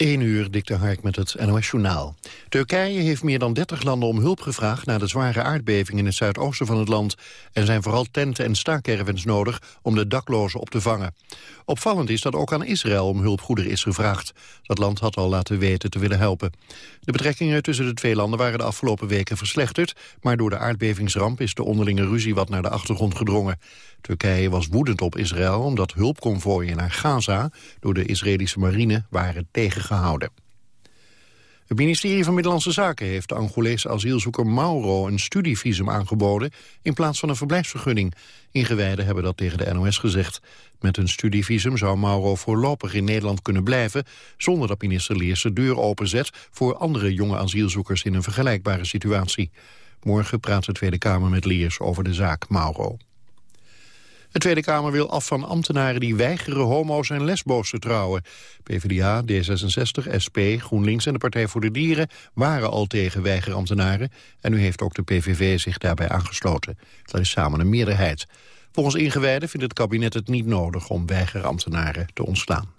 1 uur, dikte Hark met het NOS-journaal. Turkije heeft meer dan 30 landen om hulp gevraagd... na de zware aardbeving in het zuidoosten van het land. Er zijn vooral tenten en staakcaravans nodig om de daklozen op te vangen. Opvallend is dat ook aan Israël om hulpgoederen is gevraagd. Dat land had al laten weten te willen helpen. De betrekkingen tussen de twee landen waren de afgelopen weken verslechterd... maar door de aardbevingsramp is de onderlinge ruzie wat naar de achtergrond gedrongen. Turkije was woedend op Israël omdat hulpconvooien naar Gaza... door de Israëlische marine waren Het ministerie van Middellandse Zaken heeft de Angolese asielzoeker Mauro een studievisum aangeboden in plaats van een verblijfsvergunning. Ingewijden hebben dat tegen de NOS gezegd. Met een studievisum zou Mauro voorlopig in Nederland kunnen blijven zonder dat minister Leers de deur openzet voor andere jonge asielzoekers in een vergelijkbare situatie. Morgen praat de Tweede Kamer met Leers over de zaak Mauro. De Tweede Kamer wil af van ambtenaren die weigeren homo's en lesbo's te trouwen. PvdA, D66, SP, GroenLinks en de Partij voor de Dieren waren al tegen weigerambtenaren. En nu heeft ook de PVV zich daarbij aangesloten. Dat is samen een meerderheid. Volgens ingewijden vindt het kabinet het niet nodig om weigerambtenaren te ontslaan.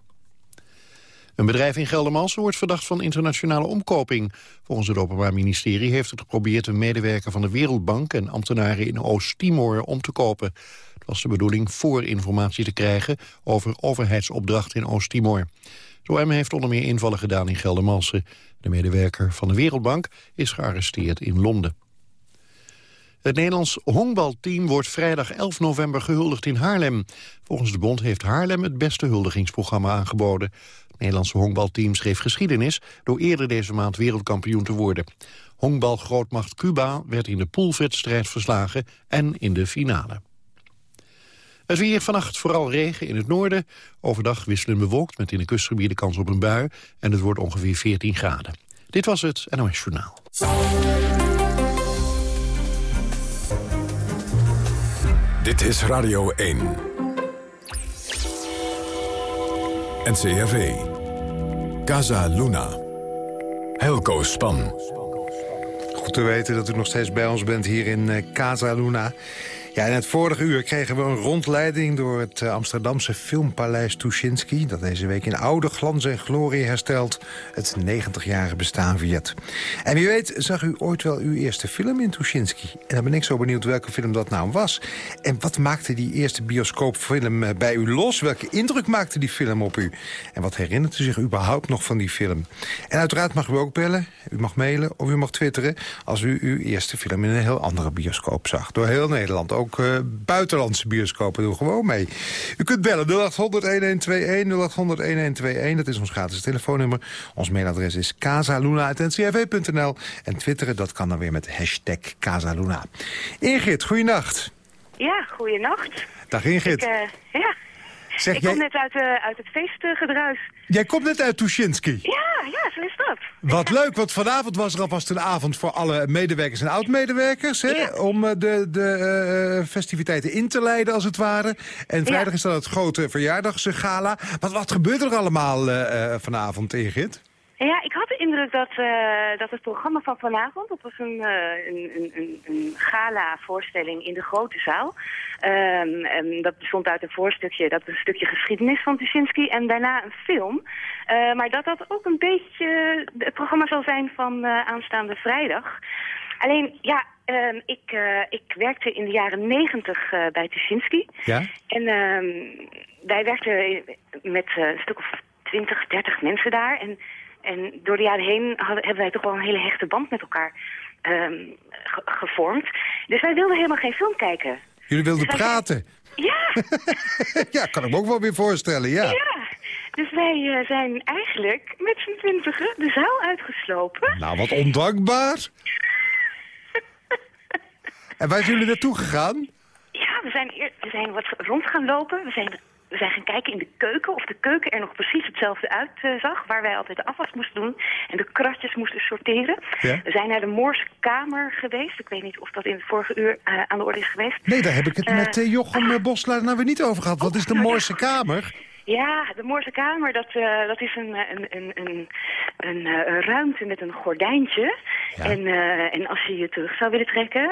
Een bedrijf in Geldermalsen wordt verdacht van internationale omkoping. Volgens het Openbaar Ministerie heeft het geprobeerd een medewerker van de Wereldbank en ambtenaren in Oost-Timor om te kopen. Was de bedoeling voor informatie te krijgen over overheidsopdrachten in Oost-Timor. OM heeft onder meer invallen gedaan in Geldermalsen. De medewerker van de Wereldbank is gearresteerd in Londen. Het Nederlands honkbalteam wordt vrijdag 11 november gehuldigd in Haarlem. Volgens de bond heeft Haarlem het beste huldigingsprogramma aangeboden. Het Nederlandse honkbalteam schreef geschiedenis... door eerder deze maand wereldkampioen te worden. Honkbalgrootmacht Cuba werd in de poolwedstrijd verslagen en in de finale. Het weer vannacht vooral regen in het noorden. Overdag wisselen bewolkt met in de kustgebieden kans op een bui. En het wordt ongeveer 14 graden. Dit was het NOS Journaal. Dit is Radio 1. NCRV. Casa Luna. Helco Span. Goed te weten dat u nog steeds bij ons bent hier in eh, Casa Luna. Ja, in het vorige uur kregen we een rondleiding door het eh, Amsterdamse filmpaleis Tuschinski... dat deze week in oude glans en glorie herstelt het 90-jarige bestaan viert. En wie weet zag u ooit wel uw eerste film in Tuschinski. En dan ben ik zo benieuwd welke film dat nou was. En wat maakte die eerste bioscoopfilm eh, bij u los? Welke indruk maakte die film op u? En wat herinnert u zich überhaupt nog van die film? En uiteraard mag u ook bellen, u mag mailen of u mag twitteren... als u uw eerste film in een heel andere bioscoop zag. Door heel Nederland, ook uh, buitenlandse bioscopen doen gewoon mee. U kunt bellen 0800-1121, 0800-1121. Dat is ons gratis telefoonnummer. Ons mailadres is casaluna.ncrv.nl. En twitteren, dat kan dan weer met hashtag Casaluna. Ingrid, goeienacht. Ja, goeienacht. Dag Ingrid. Ik, uh, ja, Zeg, ik jij... kom net uit, uh, uit het feestgedruis. Jij komt net uit Tuschinski. Ja, ja, zo is dat. Wat leuk, want vanavond was er alvast een avond voor alle medewerkers en oud-medewerkers. Ja. Om uh, de, de uh, festiviteiten in te leiden, als het ware. En vrijdag Ja. is dan het grote verjaardagsgala. Wat, wat gebeurt er allemaal uh, vanavond, Ingrid? Ja, ik had de indruk dat, uh, dat het programma van vanavond, dat was een, uh, een, een, een gala-voorstelling in de grote zaal. Um, um, dat bestond uit een voorstukje, dat een stukje geschiedenis van Tuschinski en daarna een film. Uh, maar dat dat ook een beetje het programma zal zijn van aanstaande vrijdag. Alleen, ja, um, ik, ik werkte in de jaren negentig bij Tuschinski. Ja? En wij werkten met een stuk of 20, 30 mensen daar en... En door de jaren heen hadden, hebben wij toch wel een hele hechte band met elkaar um, ge gevormd. Dus wij wilden helemaal geen film kijken. Jullie wilden dus praten? Ja. ja, kan ik me ook wel weer voorstellen, ja. Ja. Dus wij uh, zijn eigenlijk met z'n twintigen de zaal uitgeslopen. Nou, wat ondankbaar. en waar zijn jullie naartoe gegaan? Ja, we zijn, we zijn wat rond gaan lopen. We zijn we zijn gaan kijken in de keuken of de keuken er nog precies hetzelfde uitzag. Waar wij altijd de afwas moesten doen en de kratjes moesten sorteren. Ja? We zijn naar de Moorse Kamer geweest. Ik weet niet of dat in het vorige uur uh, aan de orde is geweest. Nee, daar heb ik het uh, met Jochem Boslaar nou weer niet over gehad. Wat is de Moorse Kamer? Ja, de Moorse Kamer, dat, uh, dat is een, een, een, een, een, uh, ruimte met een gordijntje. Ja. En, uh, en als je je terug zou willen trekken,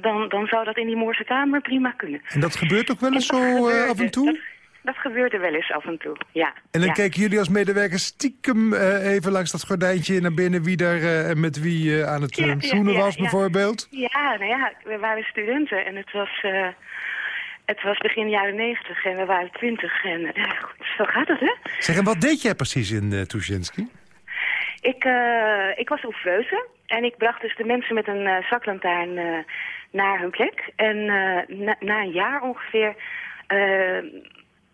dan, dan zou dat in die Moorse Kamer prima kunnen. En dat gebeurt ook wel eens zo af en toe? Dat, dat gebeurde wel eens af en toe, ja. En dan ja. keken jullie als medewerkers stiekem eh, even langs dat gordijntje naar binnen... wie er eh, met wie eh, aan het Ja, zoenen was, bijvoorbeeld? Ja, nou ja, we waren studenten en het was, eh, het was begin jaren negentig en we waren twintig. En eh, ja, goed, zo gaat het, hè? Zeg, en wat deed jij precies in uh, Tuschinski? Ik, eh, ik was oefeuse en ik bracht dus de mensen met een uh, zaklantaarn uh, naar hun plek. En uh, na, na, een jaar ongeveer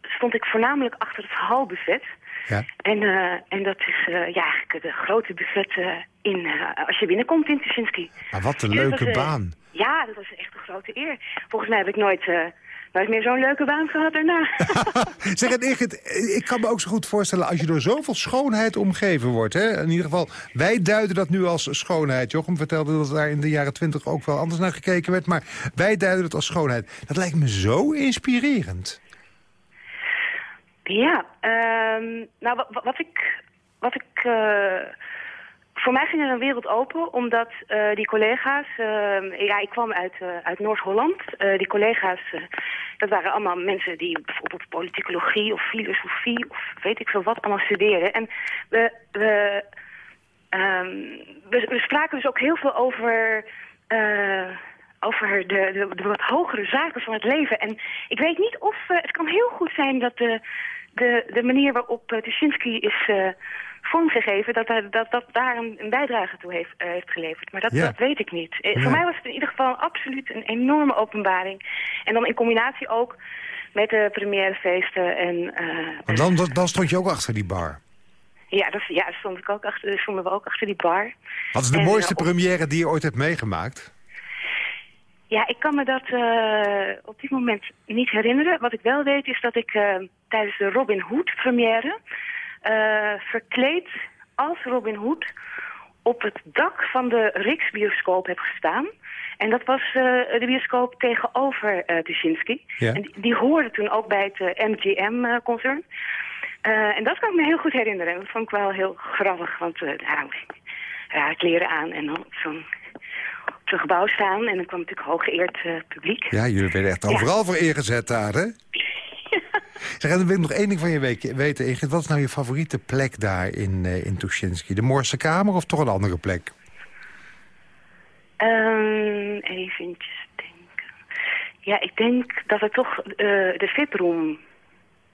stond ik voornamelijk achter het halbuffet. Ja. En, en dat is ja, eigenlijk de grote buffet in, als je binnenkomt in Tuschinski. Maar wat een leuke was, baan. Ja, dat was echt een grote eer. Volgens mij heb ik nooit nooit meer zo'n leuke baan gehad daarna. zeg, en Ingrid, ik kan me ook zo goed voorstellen... als je door zoveel schoonheid omgeven wordt. Hè? In ieder geval, wij duiden dat nu als schoonheid. Jochem vertelde dat daar in de jaren twintig ook wel anders naar gekeken werd. Maar wij duiden het als schoonheid. Dat lijkt me zo inspirerend. Ja, um, nou wat, wat ik... Wat ik uh, voor mij ging er een wereld open, omdat uh, die collega's... Uh, ja, ik kwam uit, uh, uit Noord-Holland. die collega's, dat waren allemaal mensen die bijvoorbeeld politicologie of filosofie... of weet ik veel wat, allemaal studeerden. En we, we, um, we, spraken dus ook heel veel over... over de, de, wat hogere zaken van het leven. En ik weet niet of... het kan heel goed zijn dat de, de, de manier waarop Tuschinski is vormgegeven... dat dat, dat, dat daar een, een bijdrage toe heeft, uh, heeft geleverd. Maar dat, ja. dat weet ik niet. Ja. Voor mij was het in ieder geval absoluut een enorme openbaring. En dan in combinatie ook met de premièrefeesten. En, uh, dan, dan stond je ook achter die bar? Ja, dat, ja stond ik ook achter, stonden we ook achter die bar. Wat is de en, eh, mooiste première die je ooit hebt meegemaakt? Ja, ik kan me dat uh, op dit moment niet herinneren. Wat ik wel weet is dat ik uh, tijdens de Robin Hood première... Uh, verkleed als Robin Hood op het dak van de Riksbioscoop heb gestaan. En dat was de bioscoop tegenover Tuschinski. Ja. En die, die, hoorde toen ook bij het MGM-concern. en dat kan ik me heel goed herinneren. En dat vond ik wel heel grappig, want uh, ja, ja, kleren aan en dan op zo'n op zo'n gebouw staan. En dan kwam natuurlijk hooggeëerd uh, publiek. Ja, jullie werden echt overal ja. voor ingezet daar, hè? Zeg, en dan wil ik nog één ding van je weten, Ingrid. Wat is nou je favoriete plek daar in, uh, in Tuschinski? De Moorse Kamer of toch een andere plek? Um, even denken. Ja, ik denk dat het toch uh, de VIP-room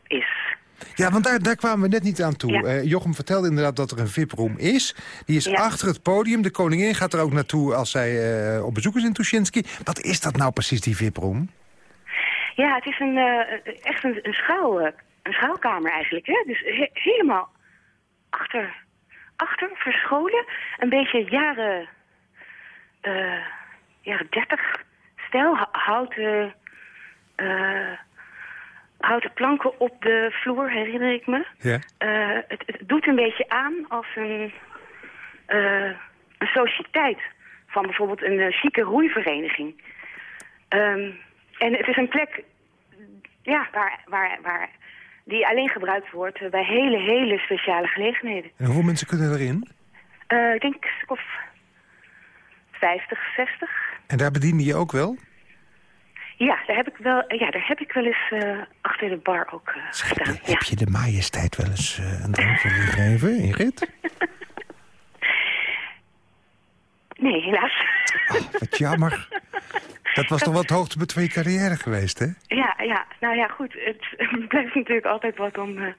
is. Ja, want daar, daar kwamen we net niet aan toe. Ja. Uh, Jochem vertelde inderdaad dat er een VIP-room is. Die is ja. achter het podium. De koningin gaat er ook naartoe als zij uh, op bezoek is in Tuschinski. Wat is dat nou precies, die VIP-room? Ja, het is een, uh, echt een, een, schuil, een schuilkamer eigenlijk. Hè? Dus he helemaal achter, achter, verscholen. Een beetje jaren, uh, jaren 30 stijl. Houten, uh, houten planken op de vloer, herinner ik me. Ja. Het, het, doet een beetje aan als een, een sociëteit van bijvoorbeeld een chique roeivereniging. Um, en het is een plek ja, waar, waar, waar die alleen gebruikt wordt bij hele, hele speciale gelegenheden. En hoeveel mensen kunnen erin? Uh, ik denk of 50, 60. En daar bediende je ook wel? Ja, daar heb ik wel, ja, daar heb ik wel eens uh, achter de bar ook uh, gestaan. Heb, je, heb je de majesteit wel eens een drankje gegeven, Ingrid? Nee, helaas. Oh, wat jammer. Dat was toch wat hoogtepunt van je carrière geweest, hè? Ja, ja. Nou ja, goed. Het blijft natuurlijk altijd wat om, uh,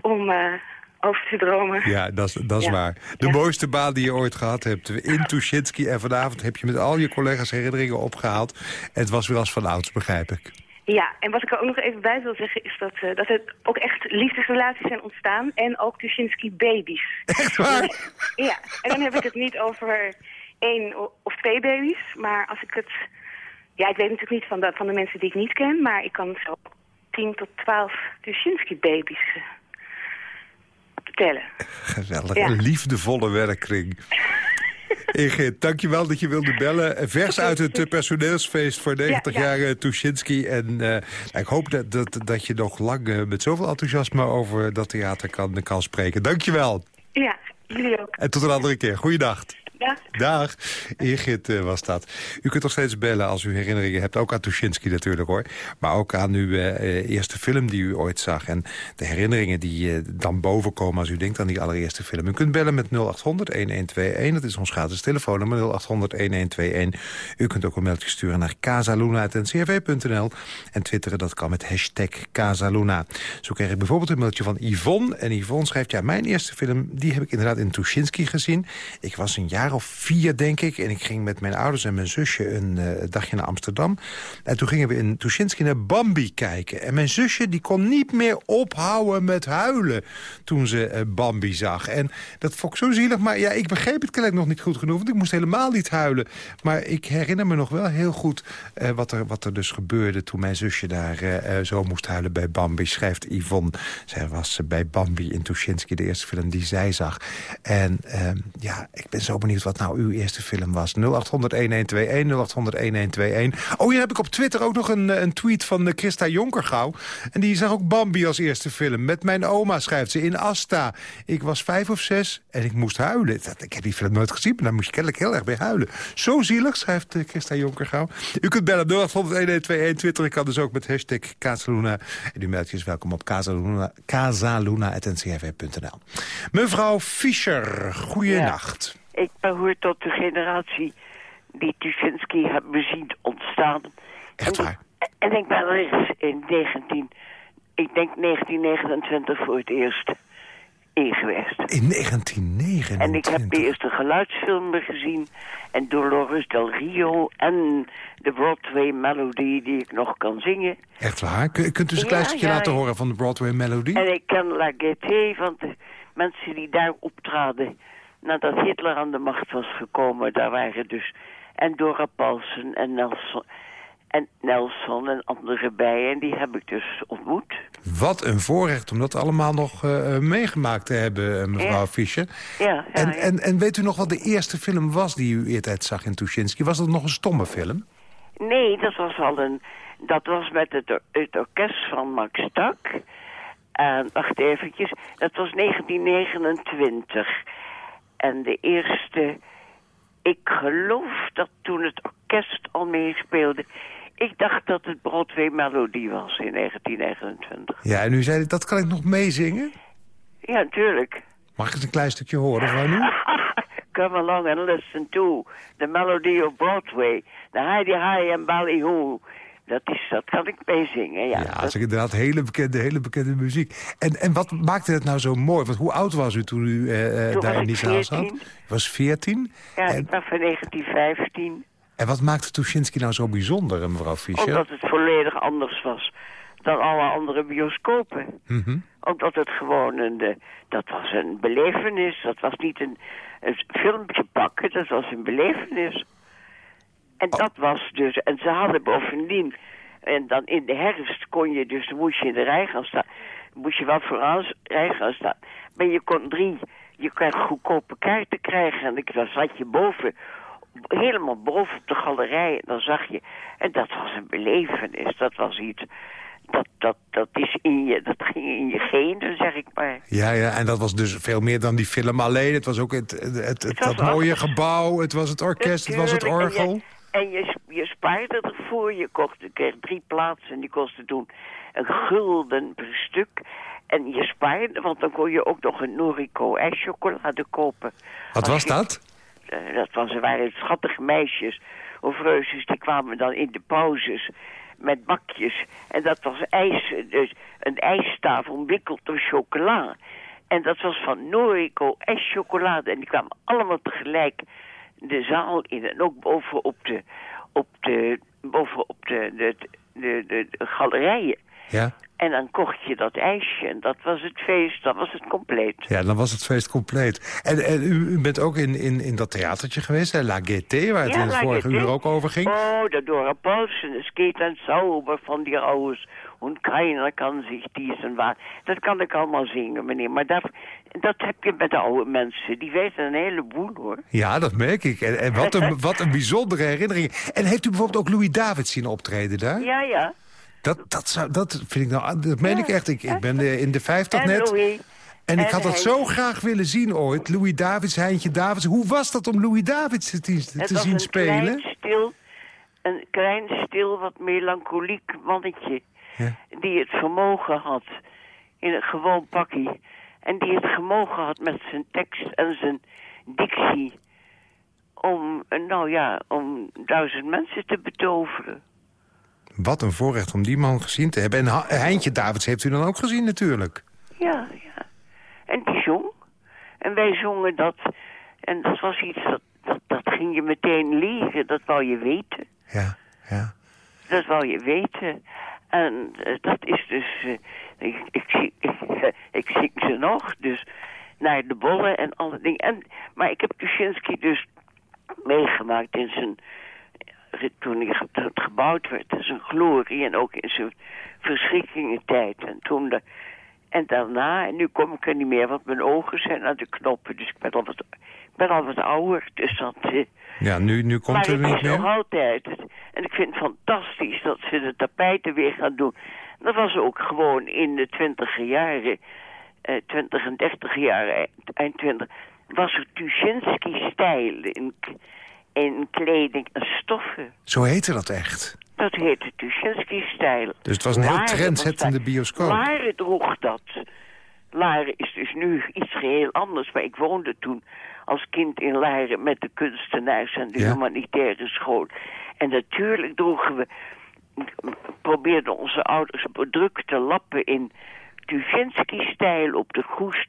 om uh, over te dromen. Ja, dat is, dat is ja. waar. De ja. mooiste baan die je ooit gehad hebt in Tuschinski. En vanavond heb je met al je collega's herinneringen opgehaald. En het was weer als van ouds, begrijp ik. Ja, en wat ik er ook nog even bij wil zeggen is dat, uh, dat er ook echt liefdesrelaties zijn ontstaan. En ook Tuschinski baby's. Echt waar? Ja, en dan heb ik het niet over één of twee baby's. Maar als ik het... Ja, ik weet natuurlijk niet van de, van de mensen die ik niet ken, maar ik kan zo 10 tot 12 Tuschinski-baby's uh, tellen. Geweldig, ja. een liefdevolle werkkring. Ingrid, dankjewel dat je wilde bellen. Vers uit het personeelsfeest voor 90 ja, ja. jaar uh, Tuschinski. En uh, ik hoop dat, dat, dat je nog lang uh, met zoveel enthousiasme over dat theater kan, kan spreken. Dankjewel. Ja, jullie ook. En tot een andere keer. Goeiedag. Dag. Dag. Uh, was dat. U kunt nog steeds bellen als u herinneringen hebt. Ook aan Tuschinski natuurlijk hoor. Maar ook aan uw uh, eerste film die u ooit zag. En de herinneringen die uh, dan bovenkomen als u denkt aan die allereerste film. U kunt bellen met 0800-1121. Dat is ons gratis telefoonnummer 0800-1121. U kunt ook een mailtje sturen naar casaluna.ncrv.nl. En twitteren dat kan met hashtag Casaluna. Zo kreeg ik bijvoorbeeld een mailtje van Yvonne. En Yvonne schrijft, ja, mijn eerste film... die heb ik inderdaad in Tuschinski gezien. Ik was een jaar of vier, denk ik. En ik ging met mijn ouders en mijn zusje een uh, dagje naar Amsterdam. En toen gingen we in Tuschinski naar Bambi kijken. En mijn zusje die kon niet meer ophouden met huilen... toen ze uh, Bambi zag. En dat vond ik zo zielig. Maar ja, ik begreep het kennelijk nog niet goed genoeg. Want ik moest helemaal niet huilen. Maar ik herinner me nog wel heel goed... Uh, wat, er, wat er dus gebeurde toen mijn zusje daar zo moest huilen bij Bambi. Schrijft Yvonne. Zij was bij Bambi in Tuschinski, de eerste film die zij zag. En ehm, ja, ik ben zo benieuwd wat nou uw eerste film was. 0800-1121, 0800-1121. Oh, hier heb ik op Twitter ook nog een, een tweet van Christa Jonkergouw. En die zag ook Bambi als eerste film. Met mijn oma schrijft ze in Asta. Ik was vijf of zes en ik moest huilen. Ik heb die film nooit gezien, maar daar moest je kennelijk heel erg bij huilen. Zo zielig, schrijft Christa Jonkergouw. U kunt bellen 0800-1121. Twitter kan dus ook met hashtag Casaluna. En u meldt je welkom op Casaluna. Mevrouw Fischer, goeienacht. Ik behoor tot de generatie die Tuschinski hebben zien ontstaan. Echt waar? En, en ik ben er in 19, ik denk 1929 voor het eerst in geweest. In 1929? En ik heb de eerste geluidsfilmen gezien. En Dolores del Rio en de Broadway Melody die ik nog kan zingen. Echt waar? Kunt u eens een klein stukje ja, laten horen van de Broadway Melody? En ik ken La Gaieté van de mensen die daar optraden. Nadat Hitler aan de macht was gekomen, daar waren dus... En Dora Paulsen en Nelson en Nelson en anderen bij. En die heb ik dus ontmoet. Wat een voorrecht om dat allemaal nog uh, meegemaakt te hebben, mevrouw ja. Fischer. Ja, ja, en. En, en weet u nog wat de eerste film was die u eerder zag in Tuschinski? Was dat nog een stomme film? Nee, dat was al een... Dat was met het, or het orkest van Max Tak. En wacht eventjes. Dat was 1929. En de eerste... Ik geloof dat toen het orkest al meespeelde... Ik dacht dat het Broadway Melody was in 1929. Ja, en u zei, dat kan ik nog meezingen? Ja, natuurlijk. Mag ik eens een klein stukje horen van u? Come along and listen to the melody of Broadway. The Heidi High and Ballyhoo. Dat, is, dat kan ik meezingen, ja. Ja, dat is inderdaad hele bekende, hele bekende muziek. En, en wat maakte het nou zo mooi? Want hoe oud was u toen u uh, toen daar in die zaal zat? 14. U was 14? Ja, en, ik ben van 1915. En wat maakte Tuschinski nou zo bijzonder, mevrouw Fischer? Omdat het volledig anders was dan alle andere bioscopen. Mm -hmm. Omdat het gewoon een... De, dat was een belevenis. Dat was niet een, een filmpje pakken. Dat was een belevenis. En Oh. dat was dus... En ze hadden bovendien... En dan in de herfst kon je dus... Dan moest je in de rij gaan staan. Moest je wel vooraan rij gaan staan. Maar je kon drie... Je kon goedkope kaarten krijgen. En dan zat je boven helemaal boven op de galerij. En dan zag je... En dat was een belevenis. Dat was iets... Dat, dat, dat, is in je, dat ging in je genen, zeg ik maar. Ja, ja, en dat was dus veel meer dan die film alleen. Het was ook het, het, het, het was dat mooie gebouw, het was het orkest, het was het orgel. En je, en je, spaarde ervoor. Je, kocht, je kreeg drie plaatsen en die kostten toen een gulden per stuk. En je spaarde, want dan kon je ook nog een Noriko ijschocolade kopen. Wat was je- dat? Eh, dat was, ze waren schattige meisjes of reuzes, die kwamen dan in de pauzes met bakjes. En dat was ijs, dus een ijstafel omwikkeld door chocola. En dat was van Noriko ijschocolade. En die kwamen allemaal tegelijk de zaal in. En ook boven op de, op de, boven op de, de, de, de, de galerijen. Ja? En dan kocht je dat ijsje en dat was het feest, dat was het compleet. ja, dan was het feest compleet. En, en u, u bent ook in, in, in dat theatertje geweest, hè? La Gaieté, waar het Ja, in het vorige uur ook over ging. Oh, de Dora Paulsen, es geht ein Zauber von dir aus. Und keiner kann sich diesen waar. Dat kan ik allemaal zingen, meneer. Maar dat, dat heb je met de oude mensen. Die weten een heleboel, hoor. Ja, dat merk ik. En, en wat, een, wat een bijzondere herinnering. En heeft u bijvoorbeeld ook Louis David zien optreden daar? Ja, ja. Dat, dat, zou, dat vind ik nou, dat meen Ja, ik echt. Ik, ik ben eh, in de 50 En net. Louis. En ik had dat zo graag willen zien ooit. Louis Davids, Heintje Davids. Hoe was dat om Louis Davids te, zien spelen? Klein, stil, een klein, stil, wat melancholiek mannetje. Ja. Die het vermogen had in een gewoon pakkie. En die het vermogen had met zijn tekst en zijn dictie. Om, eh, nou ja, om duizend mensen te betoveren. Wat een voorrecht om die man gezien te hebben. En Heintje Davids heeft u dan ook gezien natuurlijk. Ja, ja. En die zong. En wij zongen dat. En dat was iets dat, dat, dat ging je meteen leren. Dat wou je weten. Ja, ja. Dat wou je weten. En eh, dat is dus... eh, ik, ik, zie- ik, zing ze nog, dus naar de bollen en alle dingen. En, maar ik heb Tuschinski dus meegemaakt in zijn... eh, Toen het gebouwd werd, in zijn glorie en ook in zijn verschrikkingentijd. En toen en daarna, en nu kom ik er niet meer, want mijn ogen zijn aan de knoppen. Dus ik ben al wat, ben al wat ouder, dus dat... Ja, nu, nu komt maar er het niet is nog meer. altijd. En ik vind het fantastisch dat ze de tapijten weer gaan doen. Dat was ook gewoon in de twintiger jaren, eh, twintig en dertig jaren, eind- twintig, was er Tuschinski-stijl in, in kleding en stoffen. Zo heette dat echt. Dat heette Tuschinski-stijl. Dus het was een heel Laren trendzettende bioscoop. Laren droeg dat. Laren is dus nu iets geheel anders. Maar ik woonde toen als kind in Laren met de kunstenaars en de Ja. humanitaire school. En natuurlijk droegen we, probeerden onze ouders bedrukte lappen in Tuschinski-stijl op de Goest,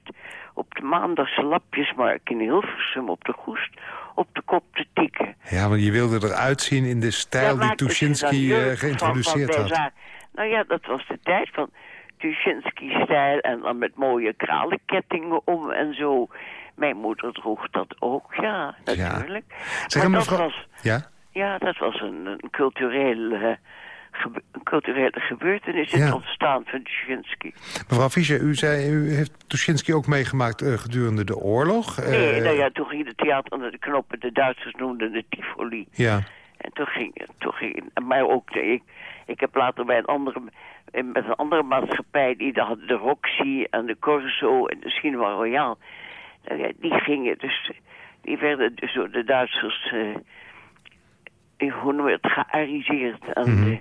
op de maandagse lapjesmarkt in Hilversum, op de Goest, op de kop te tikken. Ja, want je wilde eruit zien in de stijl die Tuschinski jurken geïntroduceerd van, had. van Nou ja, dat was de tijd van Tuschinski-stijl en dan met mooie kralenkettingen om en zo. Mijn moeder droeg dat ook, ja, Ja. natuurlijk. Zeg, maar mevrouw- dat was, Ja? ja, dat was een, een, cultureel, eh, gebe- culturele gebeurtenis, het Ja. ontstaan van Tuschinski. Mevrouw Fischer, u, zei, u heeft Tuschinski ook meegemaakt eh, gedurende de oorlog. Nee, Eh, nou ja, toen ging de theater onder de knoppen, de Duitsers noemden het Tivoli. ja. En toen ging, toen ging maar ook, de, ik, ik heb later bij een andere, met een andere maatschappij, die hadden de Roxy en de Corso en de Cinema Royal. Ja, die gingen dus, die werden dus door de Duitsers, eh, hoe het. En de,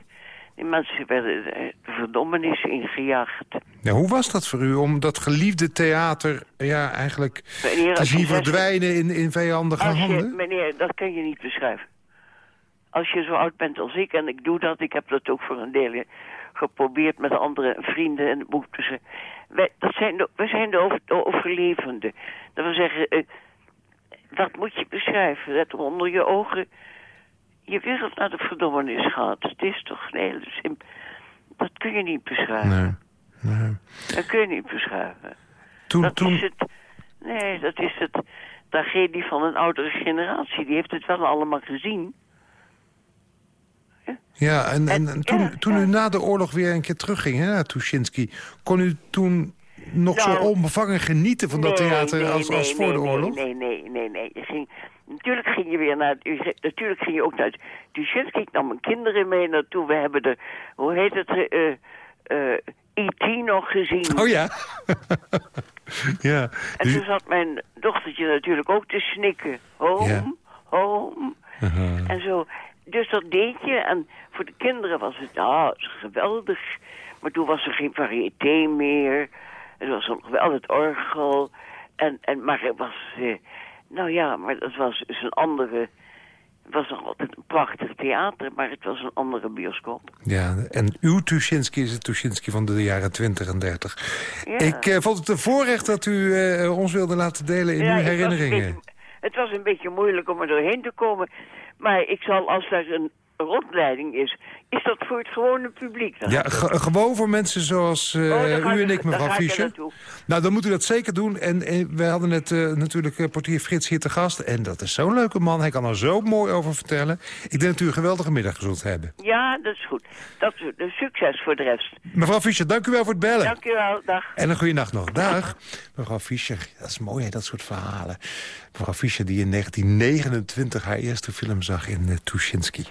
die mensen werden eh, de verdommenis ingejaagd. Ja, hoe was dat voor u om dat geliefde theater ja, eigenlijk te zien verdwijnen in, in vijandige Als je, handen? meneer, dat kan je niet beschrijven. Als je zo oud bent als ik, en ik doe dat, ik heb dat ook voor een deel geprobeerd met andere vrienden en boeken. Wij, dat zijn de, wij zijn de, over, de overlevenden. Dat wil zeggen, eh, wat moet je beschrijven? Dat er onder je ogen je wereld naar de verdommenis gaat. Het is toch een hele simpel. Dat kun je niet beschrijven. Nee. nee. Dat kun je niet beschrijven. Toen, Dat toen, is het. Nee, dat is het tragedie van een oudere generatie. Die heeft het wel allemaal gezien. Ja, en, en, en toen, Ja, toen ja. u na de oorlog weer een keer terugging hè, naar Tuschinski... kon u toen nog zo Nou, onbevangen genieten van dat theater nee, als, nee, als voor de oorlog? Nee, nee, nee, nee. ging, natuurlijk ging je weer naar... u- Natuurlijk ging je ook naar Tuschinski. Ik nam mijn kinderen mee naartoe. We hebben de... Hoe heet het? eh eh E.T. nog gezien. Oh ja. ja. En toen zat mijn dochtertje natuurlijk ook te snikken. Home, Ja. home. En zo. Dus dat deed je. En voor de kinderen was het, ah, het geweldig. Maar toen was er geen variété meer. Het was nog wel het orgel. En, en, maar het was, eh, nou ja, maar dat was dus een andere... Het was nog altijd een prachtig theater, maar het was een andere bioscoop. Ja, en uw Tuschinski is het Tuschinski van de jaren 20 en 30. Ja. Ik eh, vond het een voorrecht dat u eh, ons wilde laten delen in Ja, uw het was herinneringen. beetje- Het was een beetje moeilijk om er doorheen te komen. Maar ik zal, als er een rondleiding is, is dat voor het gewone publiek. Dan Ja, ge- gewoon voor mensen zoals eh, Oh, ga u en ik, mevrouw er Fischer. Nou, dan moet u dat zeker doen. En, en we hadden net eh, natuurlijk eh, portier Frits hier te gast. En dat is zo'n leuke man. Hij kan er zo mooi over vertellen. Ik denk dat u een geweldige middag gezond hebben. Ja, dat is goed. Dat is succes voor de rest. Mevrouw Fischer, dank u wel voor het bellen. Dank u wel. Dag. En een goede nacht nog. Dag. Mevrouw Fischer, dat is mooi hè, dat soort verhalen. Mevrouw Fischer die in 1929 haar eerste film zag in uh, Tuschinski.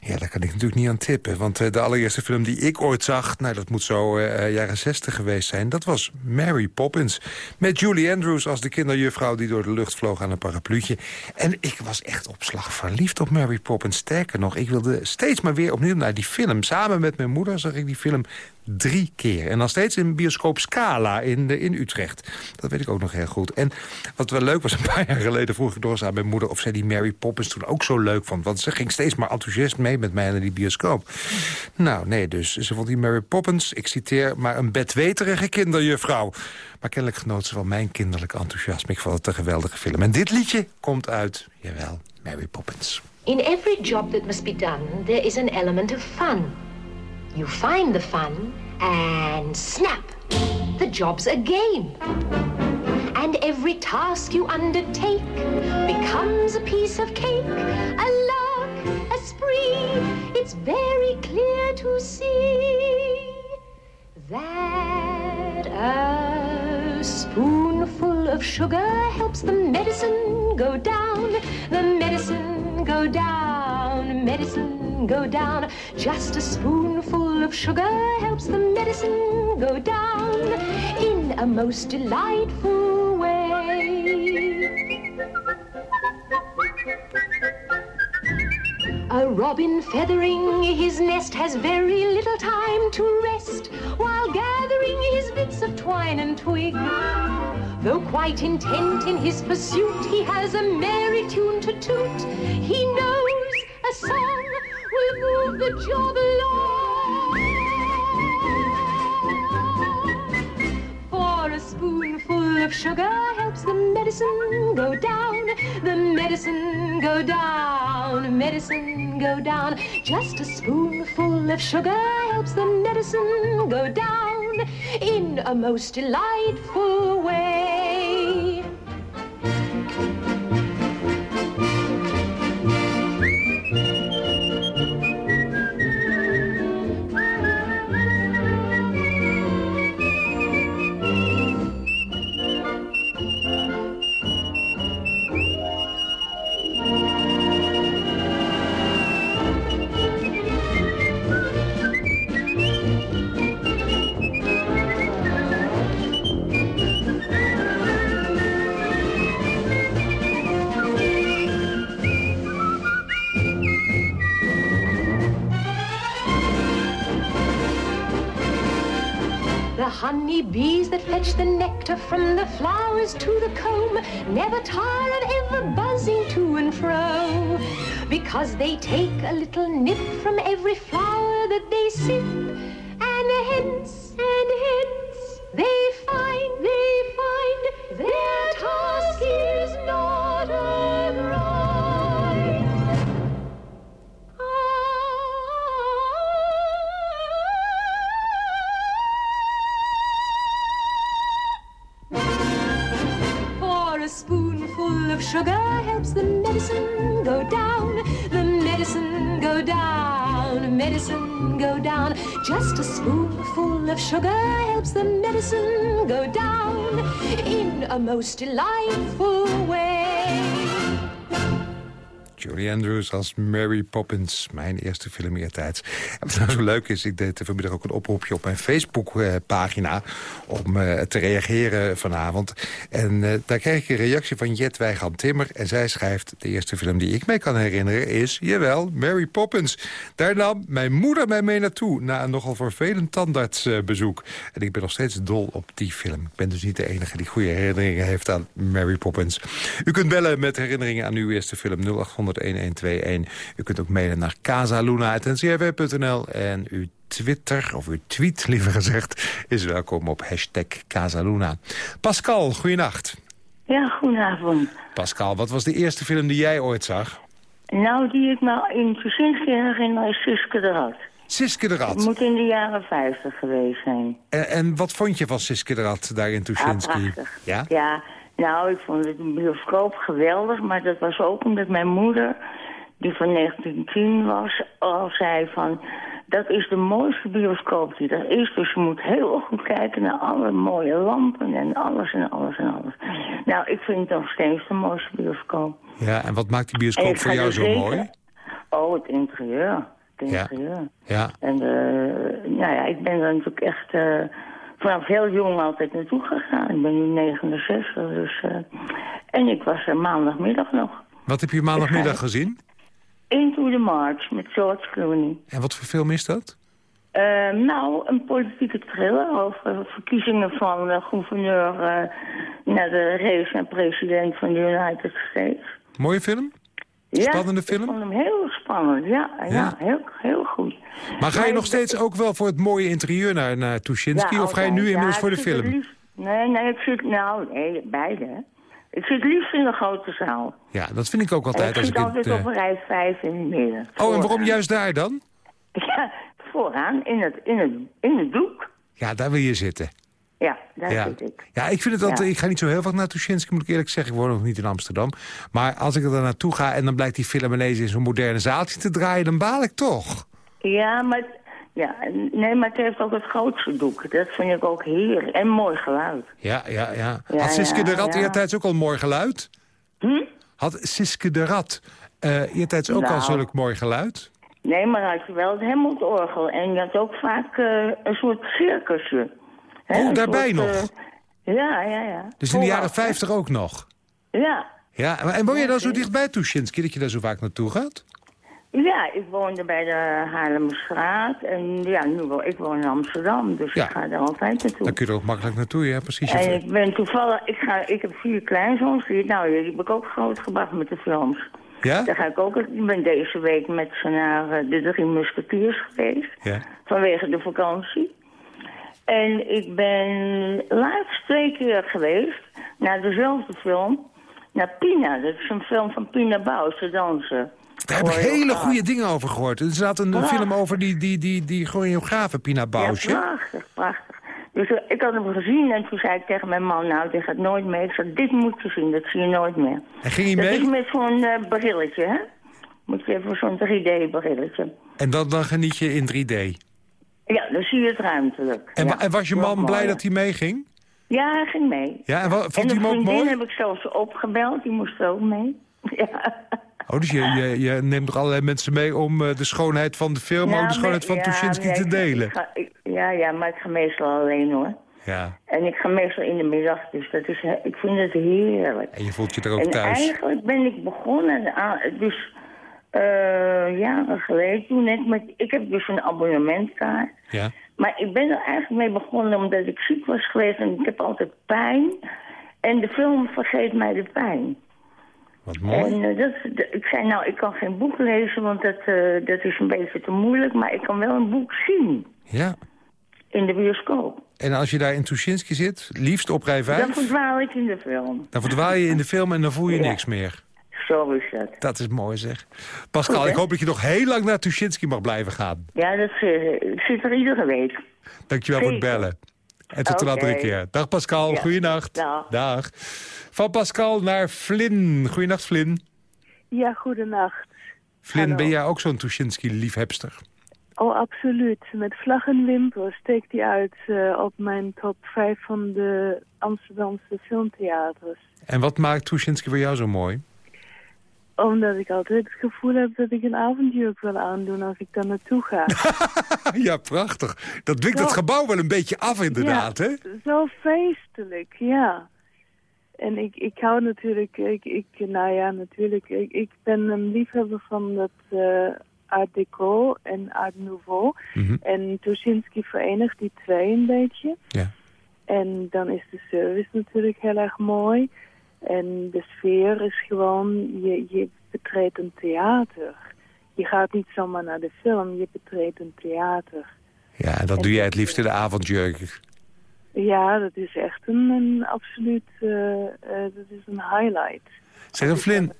Ja, daar kan ik natuurlijk niet aan tippen. Want uh, de allereerste film die ik ooit zag... nou, dat moet zo uh, jaren zestig geweest zijn... dat was Mary Poppins. Met Julie Andrews als de kinderjuffrouw... die door de lucht vloog aan een parapluutje. En ik was echt op slag verliefd op Mary Poppins. Sterker nog, ik wilde steeds maar weer opnieuw naar die film. Samen met mijn moeder zag ik die film drie keer. En dan steeds in bioscoop Scala in, in Utrecht. Dat weet ik ook nog heel goed. En wat wel leuk was, een paar jaar geleden vroeg ik door aan mijn moeder... of zij die Mary Poppins toen ook zo leuk vond. Want ze ging steeds maar enthousiast mee met mij naar die bioscoop. Nou, nee, dus ze vond die Mary Poppins, ik citeer... maar een bedweterige kinderjuffrouw. Maar kennelijk genoot ze van mijn kinderlijk enthousiasme. Ik vond het een geweldige film. En dit liedje komt uit, jawel, Mary Poppins. In every job that must be done, there is an element of fun. You find the fun and snap, the job's a game. And every task you undertake becomes a piece of cake, a lark, a spree. It's very clear to see that a spoonful of sugar helps the medicine go down, the medicine go down, medicine go down. Just a spoonful of sugar helps the medicine go down in a most delightful A robin feathering his nest has very little time to rest while gathering his bits of twine and twig. Though quite intent in his pursuit, he has a merry tune to toot. He knows a song will move the job along. For a spoonful of sugar helps the medicine go down, the medicine go down, medicine go down. Just a spoonful of sugar helps the medicine go down in a most delightful way. Flowers to the comb never tire of ever buzzing to and fro. Because they take a little nip from every flower that they sip and hence and hence they Just a spoonful of sugar helps the medicine go down in a most delightful way. Andrews als Mary Poppins, mijn eerste film eertijds. Wat nou zo leuk is, ik deed vanmiddag ook een oproepje op mijn Facebookpagina... om uh, te reageren vanavond. En uh, daar kreeg ik een reactie van Jet Wijgan Timmer. En zij schrijft, de eerste film die ik mij kan herinneren is... jawel, Mary Poppins. Daar nam mijn moeder mij mee naartoe... na een nogal vervelend tandartsbezoek. En ik ben nog steeds dol op die film. Ik ben dus niet de enige die goede herinneringen heeft aan Mary Poppins. U kunt bellen met herinneringen aan uw eerste film 0800 1121. U kunt ook mailen naar casaluna.ncrw.nl en uw Twitter, of uw tweet liever gezegd, is welkom op hashtag Casaluna. Pascal, goeienacht. Ja, goedenavond. Pascal, wat was de eerste film die jij ooit zag? Nou, die ik nou in Tuschinski herinner is Siske de Rat. Siske de Rat. Het moet in de jaren 50 geweest zijn. En, en wat vond je van Siske de Rat daar in Tuschinski? Ja, prachtig. Ja? Ja, nou, ik vond het een bioscoop geweldig, maar dat was ook omdat mijn moeder, die van 1910 was, al zei van... Dat is de mooiste bioscoop die er is, dus je moet heel goed kijken naar alle mooie lampen en alles en alles en alles. Nou, ik vind het nog steeds de mooiste bioscoop. Ja, en wat maakt die bioscoop voor jou er zo zeker- mooi? Oh, het interieur. Het Ja. interieur. Ja. En eh, nou ja, ik ben er natuurlijk echt eh, vanaf heel jong altijd naartoe gegaan. Ik ben nu 69, dus... eh, en ik was er maandagmiddag nog. Wat heb je maandagmiddag gezien? Into the March met George Clooney. En wat voor film is dat? Eh, nou, een politieke thriller over verkiezingen van de gouverneur eh, naar de race en president van de United States. Mooie film? Ja, Spannende Ik film? vond hem heel spannend, ja. Ja, Ja. Heel, heel goed. Maar ga je nog ik- steeds ook wel voor het mooie interieur naar, naar Tuschinski? Ja, of ga je nu inmiddels voor de ik film? liefst- Nee, nee, ik zit... Nou, nee, beide. Ik zit liefst in de grote zaal. Ja, dat vind ik ook En altijd. ik Als zit ik altijd het, op rij 5 in het midden. Oh, en waarom juist daar dan? Ja, vooraan, in het, in het, in het doek. Ja, daar wil je zitten. Ja, daar Ja. zit ik. ja, ik vind het altijd... Ja. Ik ga niet zo heel vaak naar Tuschinski, moet ik eerlijk zeggen. Ik woon nog niet in Amsterdam. Maar als ik er dan naartoe ga en dan blijkt die film ineens in zo'n moderne zaaltje te draaien... dan baal ik toch. Ja, maar, ja, nee, maar het heeft ook het grootste doek. Dat vind ik ook heerlijk. En mooi geluid. Ja, ja, ja. Ja, Had Siske de Rat eertijds ook al mooi geluid? Hm? Had Siske de Rat eh eertijds ook al Nou. zulk mooi geluid? Nee, maar had je wel het Helmond-orgel. En je had ook vaak eh, een soort circusje. Hè, Oh, daarbij soort, nog? eh, ja, ja, ja. Dus in de jaren Vooraf, hè. 50 ook nog? Ja. Ja, en woon je Ja, dan zo zeker. dichtbij Tuschinski dat je daar zo vaak naartoe gaat? Ja, ik woonde bij de Haarlemmerstraat. En ja, nu wel, ik woon in Amsterdam. Dus Ja. ik ga daar altijd naartoe. Dan kun je er ook makkelijk naartoe, ja, precies. En ik ben toevallig, ik, ga, ik heb vier kleinzoons. Die, nou, die heb ik ook grootgebracht met de films. Ja? Daar ga ik ook, ik ben deze week met ze naar eh, de Drie Musketeers geweest. Ja. Vanwege de vakantie. En ik ben laatst twee keer geweest naar dezelfde film. Naar Pina. Dat is een film van Pina Bausch, de danser. Daar heb ik hele goede dingen over gehoord. Er staat een Prachtig. film over die, die, die, die choreografe Pina Bausch. Ja, prachtig, prachtig. Dus eh, ik had hem gezien en toen zei ik tegen mijn man, nou, dit gaat nooit mee. Ik zei, dit moet je zien, dat zie je nooit meer. En ging hij Dat is mee? met zo'n eh, brilletje, hè? Moet je even zo'n 3D-brilletje. En dan, dan geniet je in 3D. Ja, dan zie je het ruimtelijk. En, ja. en was je man blij dat hij meeging? Ja, hij ging mee. Ja, en en vond de hij hem ook mooi? heb ik zelfs opgebeld, die moest ook mee. Ja. Oh, dus je, je, je neemt toch allerlei mensen mee om eh, de schoonheid van de film... maar ook de Nou, schoonheid van ja, Tuschinski ja, te delen. ik ga- ik- ja, ja, maar ik ga meestal alleen hoor. Ja, En ik ga meestal in de middag, dus dat is, ik vind het heerlijk. en je voelt je er ook en thuis. eigenlijk ben ik begonnen, aan, dus eh jaren geleden, toen net met, ik heb dus een abonnementkaart. Ja. Maar ik ben er eigenlijk mee begonnen omdat ik ziek was geweest en ik heb altijd pijn. En de film vergeet mij de pijn. Wat mooi. En dat, d- ik zei, nou, ik kan geen boek lezen, want dat, eh, dat is een beetje te moeilijk. Maar ik kan wel een boek zien Ja. in de bioscoop. En als je daar in Tuschinski zit, liefst op rij 5... Dan verdwaal ik in de film. dan verdwaal je in de film en dan voel je Ja. niks meer. Zo is dat. Dat is mooi zeg. Pascal, Goed, ik hoop dat je nog heel lang naar Tuschinski mag blijven gaan. Ja, dat eh, zit er iedere week. Dankjewel voor het Zeker. bellen. En tot een Oké. andere keer. Dag Pascal, Ja. goeienacht. Dag. Dag. Van Pascal naar Flynn. Goeienacht Flynn. Ja, goedenacht. Flynn, Hallo. ben jij ook zo'n Tuschinski-liefhebster? Oh, absoluut. Met vlag en wimpel steekt hij uit eh, op mijn top 5 van de Amsterdamse filmtheaters. En wat maakt Tuschinski voor jou zo mooi? Omdat ik altijd het gevoel heb dat ik een avondjurk wil aandoen als ik daar naartoe ga. ja, prachtig. Dat dwingt Zo. het gebouw wel een beetje af inderdaad, ja, hè? Zo feestelijk, ja. En ik, ik hou natuurlijk, ik, ik, nou ja, natuurlijk, ik, ik ben een liefhebber van dat eh, Art Deco en Art Nouveau. Mhm. En Tuschinski verenigt die twee een beetje. Ja. En dan is de service natuurlijk heel erg mooi. En de sfeer is gewoon, je, je betreedt een theater. Je gaat niet zomaar naar de film, je betreedt een theater. Ja, en dat doe jij het liefst in de avondjurk. Ja, dat is echt een, een absoluut, eh, eh, dat is een highlight. Zeg, ik Flynn.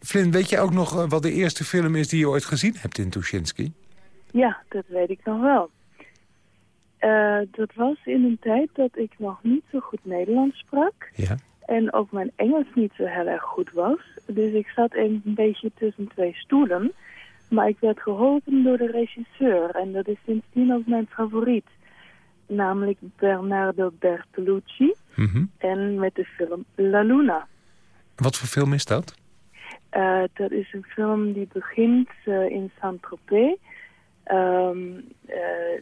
Flynn, weet je ook nog eh, wat de eerste film is die je ooit gezien hebt in Tuschinski? Ja, dat weet ik nog wel. Dat was in een tijd dat ik nog niet zo goed Nederlands sprak. Ja. En ook mijn Engels niet zo heel erg goed was. Dus ik zat een beetje tussen twee stoelen. Maar ik werd geholpen door de regisseur. En dat is sindsdien ook mijn favoriet. Namelijk Bernardo Bertolucci. Mhm. En met de film La Luna. Wat voor film is dat? Uh, dat is een film die begint uh, in Saint-Tropez. Um, uh,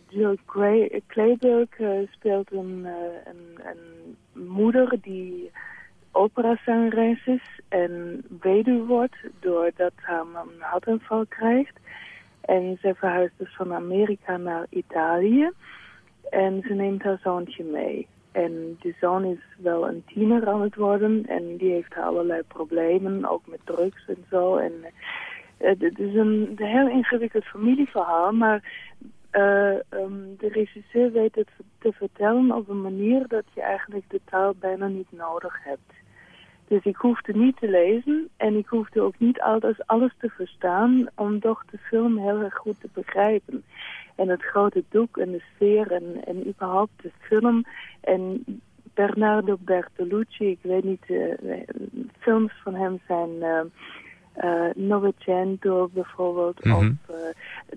Jill Clayburg speelt een, een, een, moeder die operazangeres is en weduwe wordt doordat haar man een hartaanval krijgt. En ze verhuist dus van Amerika naar Italië. En ze neemt haar zoontje mee. En die zoon is wel een tiener aan het worden. En die heeft allerlei problemen, ook met drugs en zo. En het is een, heel ingewikkeld familieverhaal. Maar uh, de regisseur weet het te vertellen op een manier dat je eigenlijk de taal bijna niet nodig hebt. Dus ik hoefde niet te lezen en ik hoefde ook niet altijd alles te verstaan om toch de film heel erg goed te begrijpen. En het grote doek en de sfeer en, en überhaupt de film. En Bernardo Bertolucci, ik weet niet, uh, films van hem zijn uh, uh, Novecento bijvoorbeeld, mm -hmm. of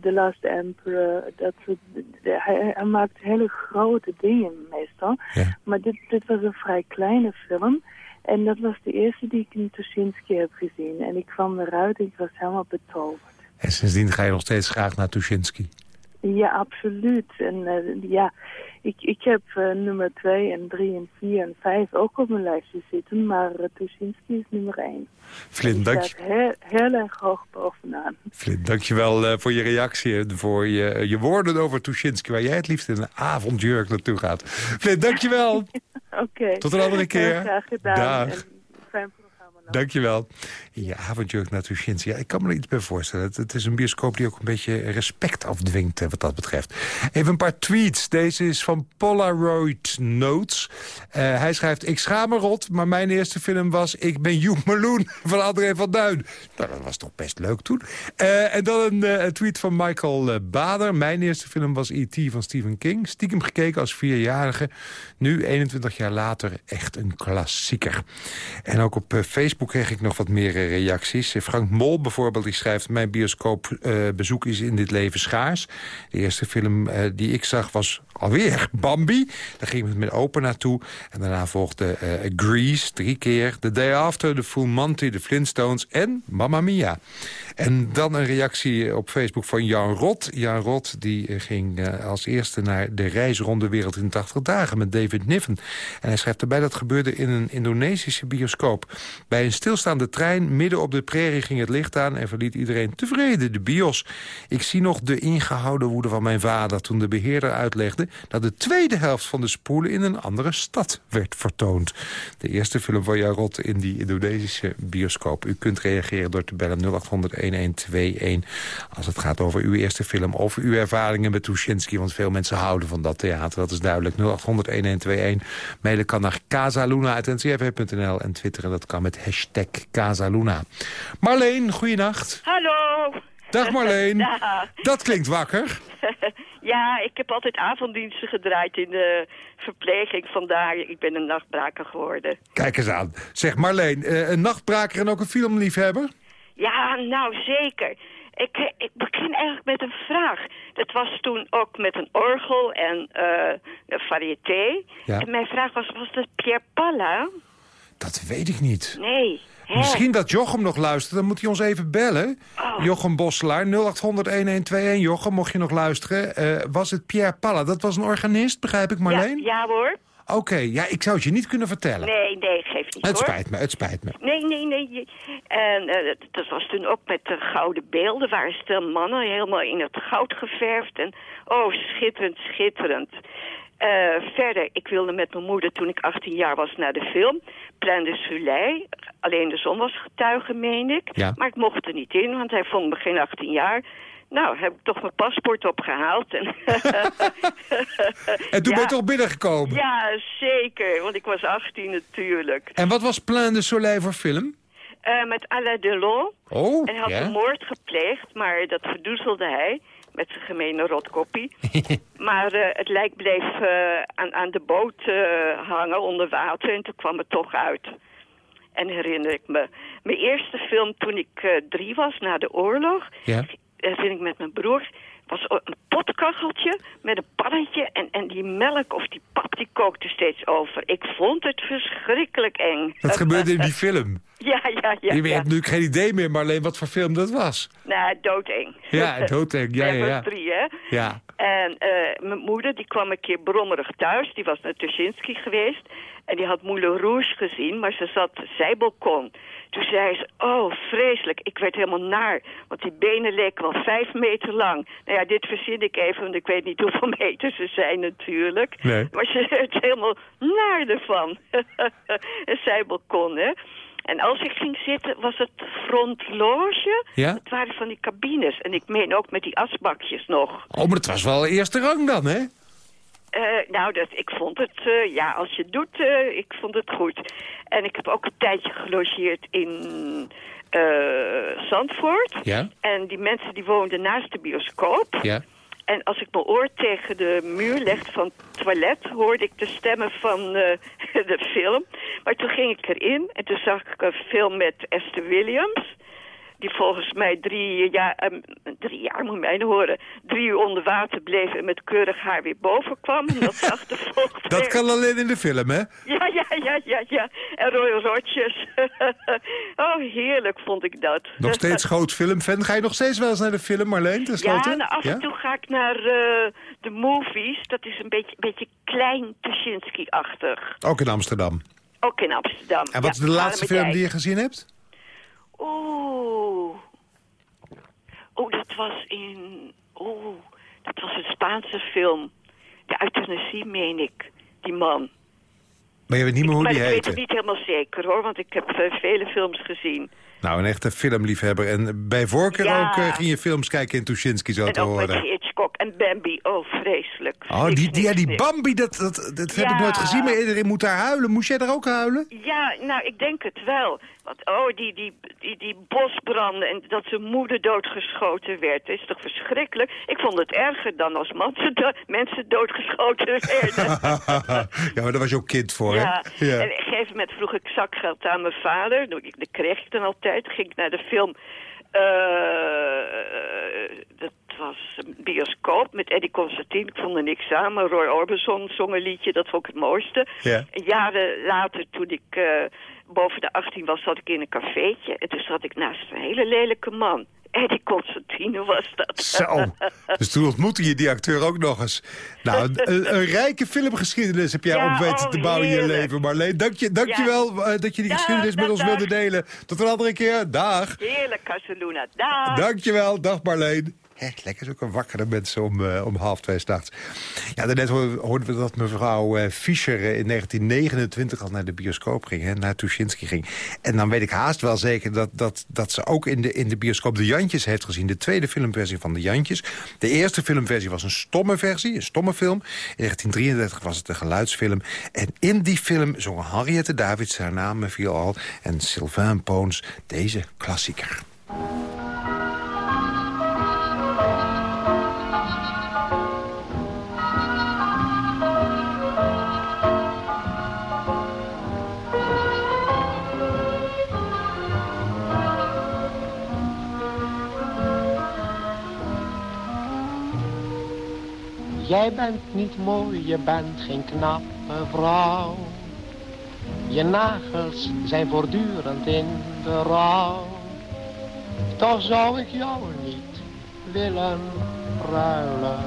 The Last Emperor. Dat soort, hij, hij, maakt hele grote dingen meestal. Ja. Maar dit, dit was een vrij kleine film. En dat was de eerste die ik in Tuschinski heb gezien. En ik kwam eruit en ik was helemaal betoverd. En sindsdien ga je nog steeds graag naar Tuschinski? Ja, absoluut. En uh, ja, ik, ik heb uh, nummer 2 en 3 en 4 en 5 ook op mijn lijstje zitten, maar uh, Tuschinski is nummer 1. Flint, dank je... Heel, heel erg hoog bovenaan. Flint, dankjewel uh, voor je reactie en voor je, je woorden over Tuschinski, waar jij het liefst in een avondjurk naartoe gaat. Flint, dankjewel. Oké. Okay. Tot een andere keer. Graag gedaan. Dag. En fijn Dankjewel. Ja, avondjurk naar Tuschinski. Ja, ik kan me er iets bij voorstellen. Het, is een bioscoop die ook een beetje respect afdwingt wat dat betreft. Even een paar tweets. Deze is van Polaroid Notes. Uh, hij schrijft, ik schaam me rot, maar mijn eerste film was... Ik ben Joep Meloen van André van Duin. Nou, dat was toch best leuk toen. Uh, en dan een, een, tweet van Michael Bader. Mijn eerste film was E.T. van Stephen King. Stiekem gekeken als vierjarige. Nu, 21 jaar later, echt een klassieker. En ook op Facebook kreeg ik nog wat meer reacties. Frank Mol bijvoorbeeld, die schrijft... mijn bioscoopbezoek uh, is in dit leven schaars. De eerste film die ik zag was alweer Bambi. Daar ging ik met open naartoe. En daarna volgde Grease drie keer. The Day After, The Full Monty, The Flintstones en Mamma Mia. En dan een reactie op Facebook van Jan Rot. Jan Rot die ging uh, als eerste naar de reis rond de wereld in 80 dagen met David Niven. En hij schrijft erbij dat gebeurde in een Indonesische bioscoop. Bij een stilstaande trein midden op de prairie ging het licht aan... en verliet iedereen tevreden de bios. Ik zie nog de ingehouden woede van mijn vader toen de beheerder uitlegde... dat de tweede helft van de spoelen in een andere stad werd vertoond. De eerste film van Jan Rot in die Indonesische bioscoop. U kunt reageren door te bellen 0800 1121 als het gaat over uw eerste film of uw ervaringen met Tuschinski. Want veel mensen houden van dat theater, dat is duidelijk. 0800-1121. Mailen kan naar casaluna.ncrv.nl en twitteren dat kan met hashtag Casaluna. Marleen, goeienacht. Hallo. Dag Marleen. Dag. Dat klinkt wakker. ja, ik heb altijd avonddiensten gedraaid in de verpleging. Vandaar, ik ben een nachtbraker geworden. Kijk eens aan. Zeg Marleen, een nachtbraker en ook een filmliefhebber? Ja, nou zeker. Ik, ik begin eigenlijk met een vraag. Dat was toen ook met een orgel en uh, variété. Ja. En mijn vraag was, was dat Pierre Palla? Dat weet ik niet. Nee. Hè? Misschien dat Jochem nog luistert, dan moet hij ons even bellen. Oh. Jochem Bosselaar, 0800-1121. Jochem, mocht je nog luisteren. Uh, was het Pierre Palla? Dat was een organist, begrijp ik Marleen? Ja, ja hoor. Oké, okay, ja, ik zou het je niet kunnen vertellen. Nee, nee, geeft niet Het hoor. spijt me, het spijt me. Nee, nee, nee. En uh, dat was toen ook met de gouden beelden. Waren stel mannen helemaal in het goud geverfd. En oh, schitterend, schitterend. Uh, verder, ik wilde met mijn moeder toen ik 18 jaar was naar de film. Plein de Soleil. Alleen de zon was getuige, meen ik. Ja. Maar ik mocht er niet in, want hij vond me geen 18 jaar. Nou, heb ik toch mijn paspoort opgehaald. En, en toen ja. ben je toch binnengekomen? Ja, zeker. Want ik was 18 natuurlijk. En wat was Plein de Soleil voor film? Uh, met Alain Delon. Oh, En hij had ja. een moord gepleegd, maar dat verdoezelde hij met zijn gemene rotkoppie. maar uh, het lijk bleef uh, aan, aan de boot hangen onder water en toen kwam het toch uit. En herinner ik me. Mijn eerste film toen ik drie was, na de oorlog... Ja. Herinner ik met mijn broer... was een potkacheltje met een pannetje... En, en die melk of die pap die kookte steeds over. Ik vond het verschrikkelijk eng. Dat gebeurde in die film. Ja, ja, ja. Je hebt nu geen idee meer, Marleen, wat voor film dat was. Nou, doodeng. Ja, doodeng, ja, ja, ja. drie, hè? Ja. En eh, mijn moeder, die kwam een keer brommerig thuis. Die was naar Tuschinski geweest. En die had Moulin Rouge gezien, maar ze zat zijbalkon. Toen zei ze, oh, vreselijk. Ik werd helemaal naar, want die benen leken wel vijf meter lang. Nou ja, dit verzin ik even, want ik weet niet hoeveel meter ze zijn natuurlijk. Nee. Maar ze werd helemaal naar ervan. een zijbalkon, hè. En als ik ging zitten, was het frontloge. Ja? Het waren van die cabines. En ik meen ook met die asbakjes nog. Oh, maar het was wel eerste rang dan, hè? Eh, nou, dat, ik vond het, eh, ja, als je het doet, eh, ik vond het goed. En ik heb ook een tijdje gelogeerd in Zandvoort. Ja, En die mensen die woonden naast de bioscoop. ja. En als ik mijn oor tegen de muur legde van het toilet... hoorde ik de stemmen van eh, de film. Maar toen ging ik erin en toen zag ik een film met Esther Williams... die volgens mij drie jaar, drie jaar moet mij horen... drie uur onder water bleef en met keurig haar weer boven kwam. En dat achtervolgd Dat kan alleen in de film, hè? Ja, ja, ja, ja, ja. En Roy Rotjes. oh, heerlijk vond ik dat. Nog steeds groot filmfan. Ga je nog steeds wel eens naar de film, Marleen, tenslotte? Ja, nou, af en toe ga ik naar eh, de movies. Dat is een beetje, beetje klein Tuschinski-achtig. Ook in Amsterdam. Ook in Amsterdam. En wat is de laatste film die je gezien hebt? Oeh. Oeh, dat was in... Oeh, dat was een Spaanse film. De euthanasie, meen ik. Die man. Maar je weet niet meer hoe die ik weet het niet helemaal zeker, hoor. Want ik heb eh, vele films gezien. Nou, een echte filmliefhebber. En bij voorkeur Ja. ook eh, ging je films kijken in Tuschinski, zo en te horen. Hitchcock en Bambi. Oh, vreselijk. Oh, die, die, ja, die. Bambi, dat, dat, dat heb ik nooit gezien. Maar iedereen moet daar huilen. Moest jij daar ook huilen? Ja, nou, ik denk het wel. Want, oh, die, die, die, die bosbranden en dat zijn moeder doodgeschoten werd. is toch verschrikkelijk? Ik vond het erger dan als mensen, do- mensen doodgeschoten werden. ja, maar daar was je ook kind voor, ja. hè? Ja. En op een gegeven moment vroeg ik zakgeld aan mijn vader. Nou, Dat kreeg ik dan altijd. Ging ik naar de film... dat was een bioscoop met Eddie Constantine. Ik vond er niks aan, maar Roy Orbison zong een liedje. Dat vond ik het mooiste. Ja. En jaren later, toen ik eh, boven de 18 was, zat ik in een cafeetje. En toen zat ik naast een hele lelijke man. Eddie Constantine was dat. Zo. Dus toen ontmoette je die acteur ook nog eens. Nou, een, een, rijke filmgeschiedenis heb jij Ja, op weten oh, te bouwen in je leven, Marleen. Dank je, dank je wel eh, dat je die Dag, geschiedenis met dag, ons wilde delen. Tot een andere keer. Dag. Heerlijk, Casaluna. Dag. Dank je wel. Dag Marleen. Hè, lekker zulke wakkere mensen om, eh, om half twee s'nachts. Ja, daarnet hoorden hoorden we dat mevrouw eh, Fischer eh, in 1929 al naar de bioscoop ging. Hè, naar Tuschinski ging. En dan weet ik haast wel zeker dat, dat, dat ze ook in de, in de bioscoop de Jantjes heeft gezien. De tweede filmversie van de Jantjes. De eerste filmversie was een stomme versie, een stomme film. In 1933 was het een geluidsfilm. En in die film zongen Henriette Davids, haar naam viel al... en Sylvain Poons deze klassieker. Jij bent niet mooi, je bent geen knappe vrouw. Je nagels zijn voortdurend in de rouw. Toch zou ik jou niet willen ruilen,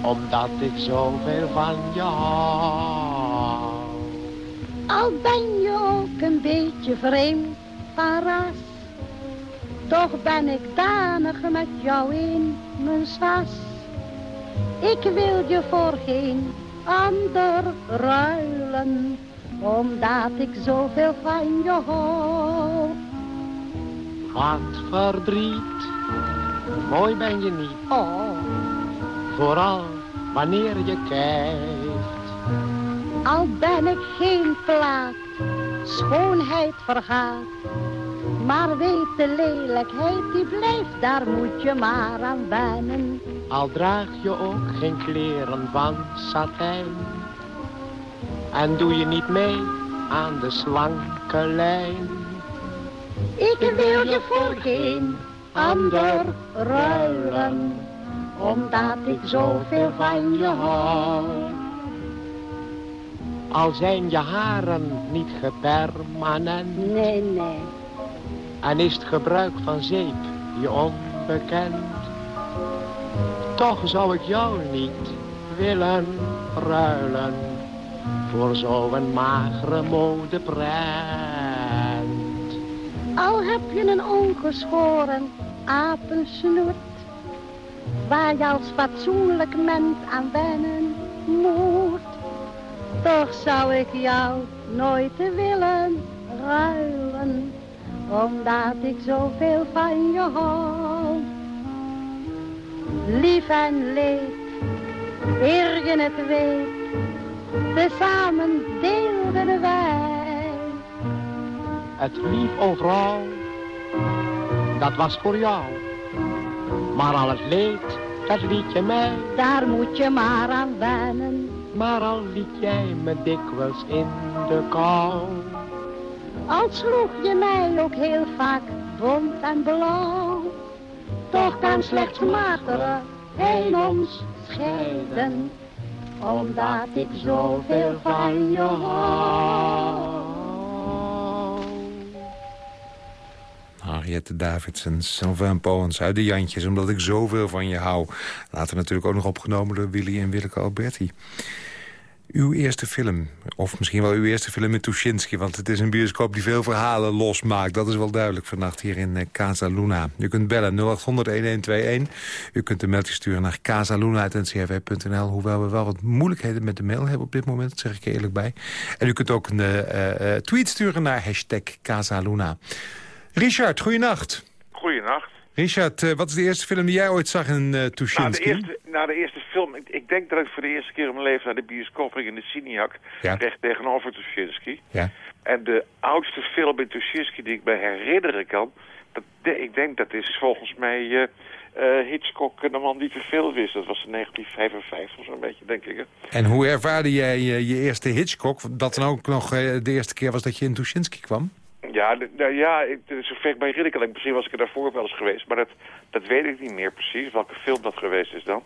omdat ik zoveel van je hou. Al ben je ook een beetje vreemd van ras. Toch ben ik danig met jou in mijn sas. Ik wil je voor geen ander ruilen, omdat ik zoveel van je hou. Wat verdriet, mooi ben je niet, Oh, vooral wanneer je kijkt. al ben ik geen plaat, schoonheid vergaat. Maar weet de lelijkheid, die blijft, daar moet je maar aan wennen. Al draag je ook geen kleren van satijn. En doe je niet mee aan de slanke lijn. Ik wil je voor geen ander ruilen, omdat ik zoveel van je hou. Al zijn je haren niet gepermanent. Nee, nee, En is het gebruik van zeep je onbekend. Toch zou ik jou niet willen ruilen voor zo'n magere modeprent. Al heb je een ongeschoren apensnoet, waar je als fatsoenlijk mens aan wennen moet. Toch zou ik jou nooit willen ruilen, omdat ik zoveel van je hou. Lief en leed, eer je het weet, tezamen deelden wij. Het lief o vrouw, dat was voor jou. Maar al het leed, dat liet je mij. Daar moet je maar aan wennen. Maar al liet jij me dikwijls in de kou. Al sloeg je mij ook heel vaak bont en blauw. Toch kan slechts matere heen ons scheiden. Omdat ik zoveel van je hou. Henriette Davidson, Sylvain Poens uit de Jantjes... omdat ik zoveel van je hou. Later natuurlijk ook nog opgenomen door Willy en Willeke Alberti. Uw eerste film, of misschien wel uw eerste film met Tuschinski... want het is een bioscoop die veel verhalen losmaakt. Dat is wel duidelijk vannacht hier in eh, Casa Luna. U kunt bellen 0800-1121. U kunt een mailtje sturen naar casaluna.ncrv.nl... hoewel we wel wat moeilijkheden met de mail hebben op dit moment. Dat zeg ik er eerlijk bij. En u kunt ook een uh, uh, tweet sturen naar hashtag Casaluna. Richard, goeienacht. Goeienacht. Richard, wat is de eerste film die jij ooit zag in uh, Tuschinski? Nou, de eerste, nou, de eerste film... Ik, ik, denk dat ik voor de eerste keer in mijn leven naar de bioscoop ging in de Cineac. Ja. Recht tegenover Tuschinski. Ja. En de oudste film in Tuschinski die ik me herinneren kan... Dat, ik denk dat is volgens mij uh, Hitchcock de man die te veel wist. Dat was in 1955 zo'n beetje, denk ik. Hè? En hoe ervaarde jij je eerste Hitchcock? Dat dan ook nog de eerste keer was dat je in Tuschinski kwam? Ja, nou ja, ik, zover ik me herinner kan. Misschien was ik er daarvoor wel eens geweest. Maar dat, dat weet ik niet meer precies. Welke film dat geweest is dan.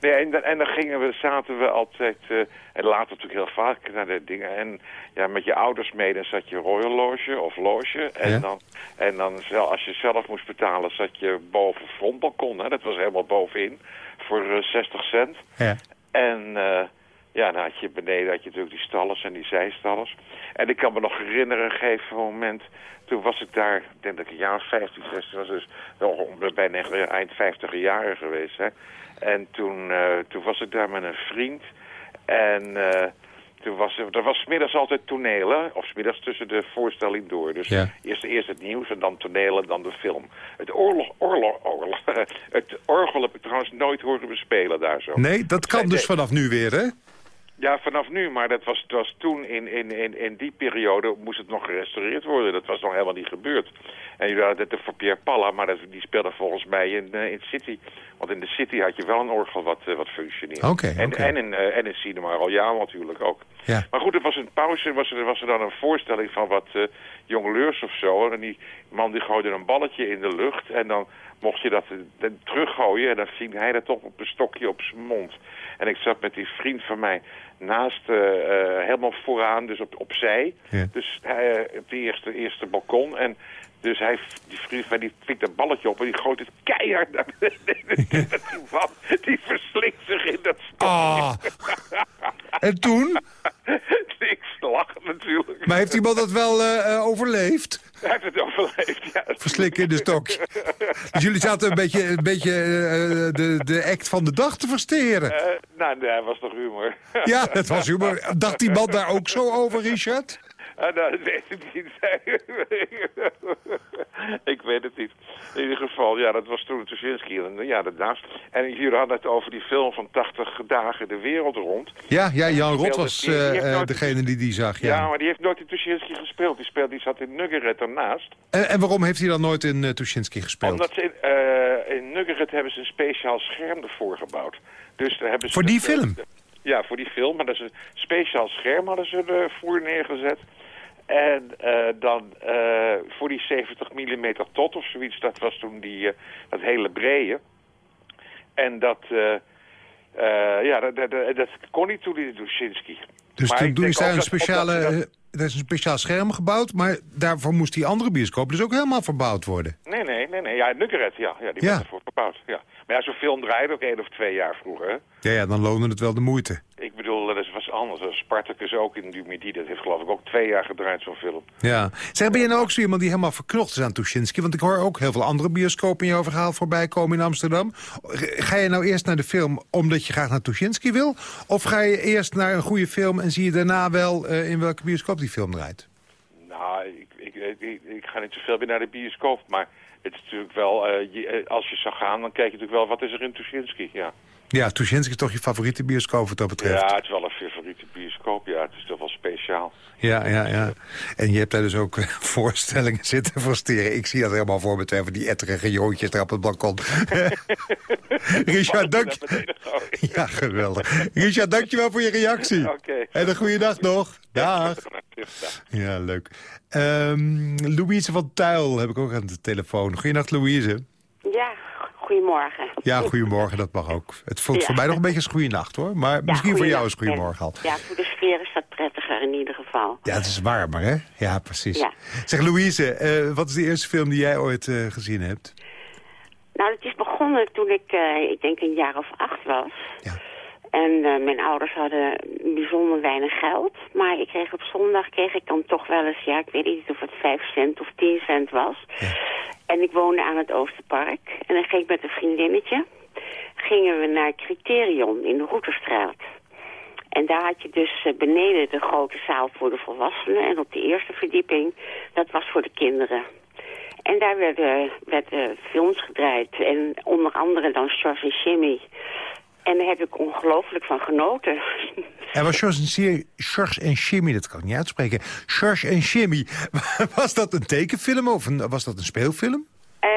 Nee, en, en dan gingen we, zaten we altijd... Uh, en later natuurlijk heel vaak naar de dingen. En ja, met je ouders mee, dan zat je Royal Loge of Loge. En, Ja. dan, en dan, zel- als je zelf moest betalen, zat je boven frontbalkon. Hè? Dat was helemaal bovenin. Voor eh, 60 cent. Ja. En eh, ja, dan had je beneden had je natuurlijk die stallers en die zijstallers. En ik kan me nog herinneren, een gegeven moment, toen was ik daar, ik denk dat ik een jaar of 15, 16 was, dus wel bijna eind 50 jaren geweest. Hè. En toen, eh, toen was ik daar met een vriend en... eh, toen was er, was middags altijd tonelen, of middags tussen de voorstelling door. Dus Ja. eerst, eerst het nieuws en dan tonelen, dan de film. Het, oorlog, oorlog, oorlog, het orgel heb ik trouwens nooit horen bespelen daar zo. Nee, dat kan dus vanaf nu weer, hè? Ja, vanaf nu, maar dat was, was toen in, in, in, in die periode moest het nog gerestaureerd worden. Dat was nog helemaal niet gebeurd. En jullie hadden het voor Pierre Palla, maar dat, die speelde volgens mij in, eh, in City. Want in de City had je wel een orgel wat, eh, wat functioneerde. En, oké. en, in, eh, en in Cinema Royale natuurlijk ook. Ja. Maar goed, er was een pauze, was er, was er dan een voorstelling van wat eh jongleurs of zo. En die man die gooide een balletje in de lucht en dan mocht je dat teruggooien. En dan ving hij dat toch op een stokje op zijn mond. En ik zat met die vriend van mij naast, helemaal vooraan, dus op, opzij. Ja. Dus hij, op de eerste, eerste balkon. En dus hij, die die pikt dat balletje op en die gooit het keihard naar beneden. die die verslinkt zich in dat stokje. Ah. En toen? Niks lachen natuurlijk. Maar heeft iemand dat wel eh, eh, overleefd? Hij heeft het overleefd, ja. Verslikken in de stokje. Dus jullie zaten een beetje, een beetje eh, de, de act van de dag te versteren. Nou, nee, dat was toch humor. Ja, dat was humor. Dacht die man daar ook zo over, Richard? Ah, nou, dat weet ik niet. ik weet het niet. In ieder geval, ja, dat was toen Tuschinski. En daarnaast. En jullie hadden het over die film van 80 dagen de wereld rond. Ja, ja Jan Rot was die- die eh, eh, nooit- degene die die zag, Ja. ja. maar die heeft nooit in Tuschinski gespeeld. Die, speelde, die zat in Nuggeret ernaast. En, en waarom heeft hij dan nooit in uh, Tuschinski gespeeld? Omdat ze in, eh, in Nuggeret hebben ze een speciaal scherm ervoor gebouwd. Dus daar hebben ze Voor die film? Ja, voor die film. Maar dat is een speciaal scherm hadden ze ervoor neergezet. En eh, dan eh, voor die 70 mm tot of zoiets, dat was toen die, eh, dat hele brede. En dat, ja, dat, dat, dat kon niet toen in Tuschinski. Dus toen ze daar een speciale dat- er is een speciaal scherm gebouwd... maar daarvoor moest die andere bioscoop dus ook helemaal verbouwd worden. Nee, nee, nee, nee. Ja, Nukkeret, ja. ja die Ja. werd ervoor verbouwd, ja. Maar ja, zo'n film draaide ook één of twee jaar vroeger, hè. Ja, ja, dan loonde het wel de moeite. Ik bedoel, dat is- was anders. Spartacus ook in Dumidi. Dat heeft geloof ik ook twee jaar gedraaid, zo'n film. Ja. Zeg, ben je nou ook zo iemand die helemaal verknocht is aan Tuschinski? Want ik hoor ook heel veel andere bioscopen in jouw verhaal voorbij komen in Amsterdam. Ga je nou eerst naar de film omdat je graag naar Tuschinski wil? Of ga je eerst naar een goede film en zie je daarna wel eh, in welke bioscoop die film draait? Nou, ik, ik, ik, ik ga niet zoveel meer naar de bioscoop, maar het is natuurlijk wel... eh, je- eh, als je zou gaan, dan kijk je natuurlijk wel wat is er in Tuschinski, ja. Ja, Tuschinski is toch je favoriete bioscoop wat dat betreft? Ja, het is wel een favoriete bioscoop, ja. Het is toch wel speciaal. Ja, ja, ja. En je hebt daar dus ook eh, voorstellingen zitten voor steren. Ik zie dat helemaal voor me, twee van die etterige joontjes daar op het balkon. Richard, dank Ja, geweldig. Richard, dankjewel voor je reactie. Oké. En een goede dag nog. Dag. Ja, leuk. Ehm, Louise van Tuil heb ik ook aan de telefoon. Goedenacht, Louise. Ja, goedemorgen. Ja, goedemorgen, dat mag ook. Het voelt Ja. voor mij nog een beetje als goeienacht, hoor. Maar misschien voor jou is goedemorgen al. Ja, voor de sfeer is dat prettiger in ieder geval. Ja, het is warmer, hè? Ja, precies. Ja. Zeg, Louise, eh, wat is de eerste film die jij ooit eh, gezien hebt? Nou, het is begonnen toen ik, eh, ik denk een jaar of acht was. En eh, mijn ouders hadden bijzonder weinig geld. Maar ik kreeg op zondag kreeg ik dan toch wel eens, ja, ik weet niet of het 5 cent of 10 cent was. En ik woonde aan het Oosterpark. En dan ging ik met een vriendinnetje. Gingen we naar Criterion in de Routerstraat. En daar had je dus eh, beneden de grote zaal voor de volwassenen. En op de eerste verdieping, dat was voor de kinderen. En daar werden, werden films gedraaid. En onder andere dan George en Jimmy. En daar heb ik ongelooflijk van genoten. Er was George en, Jimmy, dat kan ik niet uitspreken. George en Jimmy. Was dat een tekenfilm of een, was dat een speelfilm? Eh,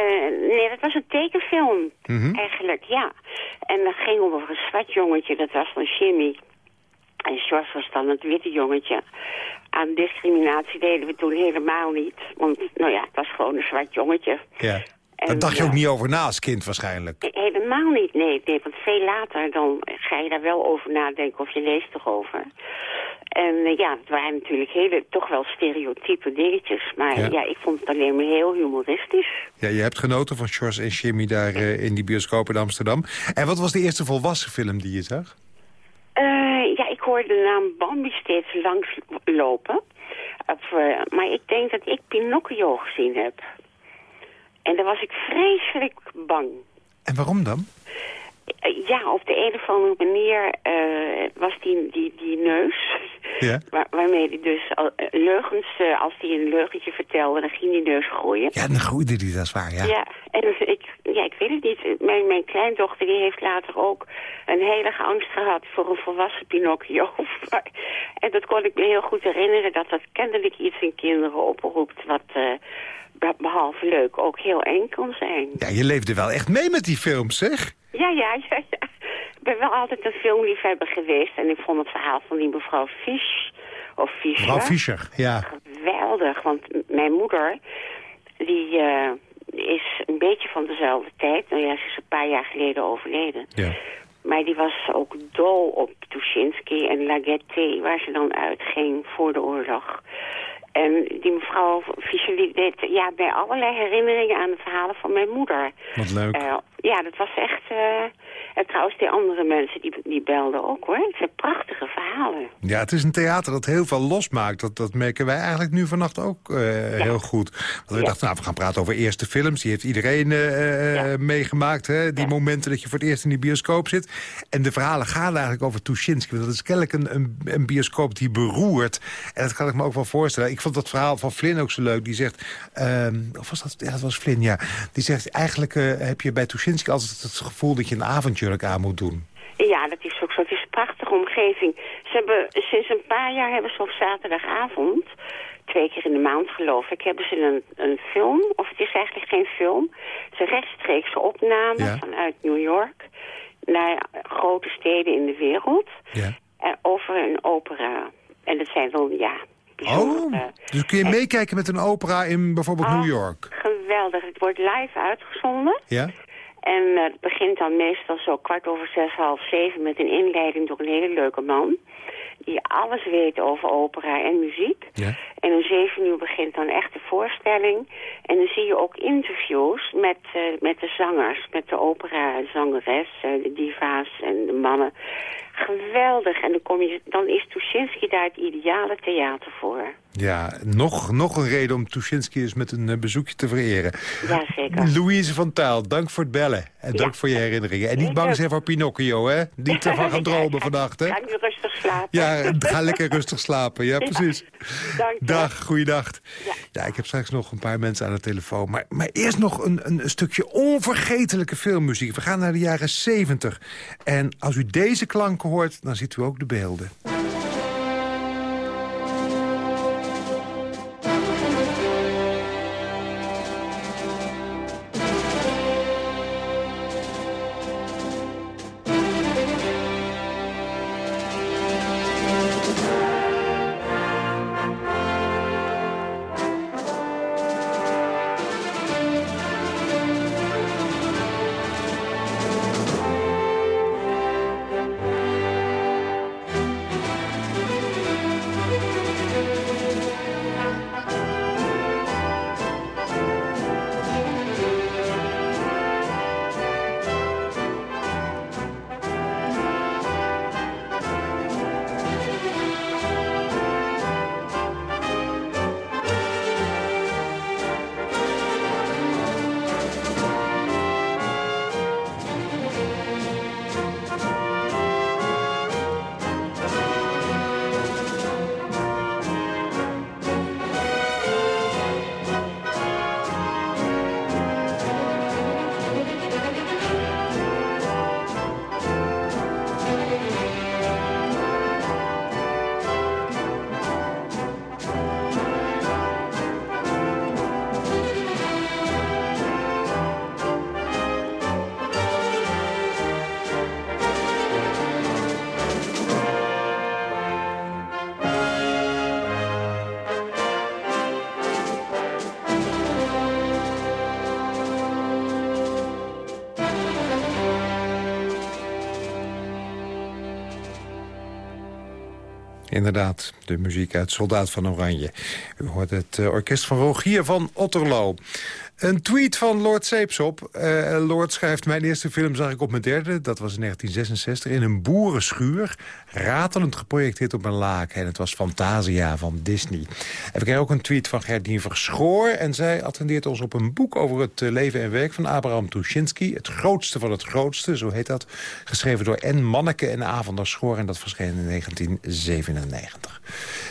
nee, dat was een tekenfilm, Mhm. eigenlijk, ja. En dat ging over een zwart jongetje, dat was dan Jimmy. En George was dan het witte jongetje. Aan discriminatie deden we toen helemaal niet. Want, nou ja, het was gewoon een zwart jongetje. Ja. En, Daar dacht je ook niet over na als kind waarschijnlijk. Helemaal niet, nee, nee. Want veel later dan ga je daar wel over nadenken of je leest erover. En eh, ja, het waren natuurlijk hele, toch wel stereotype dingetjes. Maar Ja. ja. ik vond het alleen maar heel humoristisch. Ja, je hebt genoten van George en Jimmy daar eh, in die bioscoop in Amsterdam. En wat was de eerste volwassen film die je zag? Eh, ja, ik hoorde de naam Bambi steeds langslopen. Maar ik denk dat ik Pinocchio gezien heb. En daar was ik vreselijk bang. En waarom dan? Eh, ja, op de een of andere manier eh, was die, die, die neus... Ja. Waar, waarmee hij dus al- eh, leugens, als hij een leugentje vertelde, dan ging die neus groeien. Ja, dan groeide die, dat is waar, ja. Ja, en dus ik, ja, ik weet het niet. Mijn, mijn kleindochter die heeft later ook een hele angst gehad voor een volwassen Pinocchio. En dat kon ik me heel goed herinneren, dat dat kennelijk iets in kinderen oproept wat behalve leuk ook heel eng kan zijn. Ja, je leefde wel echt mee met die films, zeg. Ja, ja, ja, ja. Ik ben wel altijd een filmliefhebber geweest en ik vond het verhaal van die mevrouw Fisch, of Fischer, Mevrouw Fischer, ja. geweldig. Want mijn moeder, die eh, is een beetje van dezelfde tijd. Nou ja, ze is een paar jaar geleden overleden. Ja. Maar die was ook dol op Tuschinski en La Gaieté, waar ze dan uitging voor de oorlog. En die mevrouw Fischer die deed ja, bij allerlei herinneringen aan de verhalen van mijn moeder. Wat leuk. Eh, ja, dat was echt... en trouwens, die andere mensen die, die belden ook, hoor. Het zijn prachtige verhalen. Ja, het is een theater dat heel veel losmaakt. Dat, dat merken wij eigenlijk nu vannacht ook eh, heel goed. Want we dachten, nou, we gaan praten over eerste films. Die heeft iedereen eh, eh, meegemaakt. Hè? Die momenten dat je voor het eerst in die bioscoop zit. En de verhalen gaan eigenlijk over Tuschinski. Dat is kennelijk een, een, een bioscoop die beroert. En dat kan ik me ook wel voorstellen. Ik vond dat verhaal van Flynn ook zo leuk. Die zegt, ehm, of was dat, ja, dat was Flynn, ja. Die zegt, eigenlijk heb je bij Tuschinski altijd het gevoel dat je een aan moet doen. Ja, dat is ook zo. Het is een prachtige omgeving. Ze hebben, sinds een paar jaar hebben ze op zaterdagavond, twee keer in de maand geloof ik, hebben ze een, een film, of het is eigenlijk geen film, het is een rechtstreekse opname Ja. vanuit New York naar grote steden in de wereld Ja. en over een opera. En dat zijn wel, ja, Oh, dus kun je meekijken met een opera in bijvoorbeeld Oh. New York? geweldig. Het wordt live uitgezonden. Ja? En eh, het begint dan meestal zo kwart over zes, half zeven met een inleiding door een hele leuke man. die alles weet over opera en muziek. Ja. En om zeven uur begint dan echt de voorstelling. En dan zie je ook interviews met, eh, met de zangers, met de opera-zangeres, eh, de diva's en de mannen. Geweldig. En dan, kom je, dan is Tuschinski daar het ideale theater voor. Ja, nog, nog een reden om Tuschinski eens met een eh, bezoekje te vereren. Ja, zeker. Louise van Taal, dank voor het bellen. En dank voor je herinneringen. En niet bang zijn voor Pinocchio, hè? Niet ervan gaan dromen vannacht, hè? Ga nu rustig slapen. Ja, ga lekker rustig slapen. Ja, precies. Dank je. Dag, goeiedag. Ja. ik heb straks nog een paar mensen aan de telefoon. Maar, maar eerst nog een, een stukje onvergetelijke filmmuziek. We gaan naar de jaren 70. En als u deze klanken hoort, dan ziet u ook de beelden. Inderdaad, de muziek uit Soldaat van Oranje. U hoort het eh, orkest van Rogier van Otterlo. Een tweet van Lord Seepsop. Uh, Lord schrijft, mijn eerste film zag ik op mijn derde. Dat was in 1966. In een boerenschuur. Ratelend geprojecteerd op een laak. En het was Fantasia van Disney. En kregen ook een tweet van Gerdien Verschoor. En zij attendeert ons op een boek over het eh, leven en werk van Abraham Tuschinski. Het grootste van het grootste, zo heet dat. Geschreven door N. Manneke en Avander Schoor. En dat verscheen in 1997.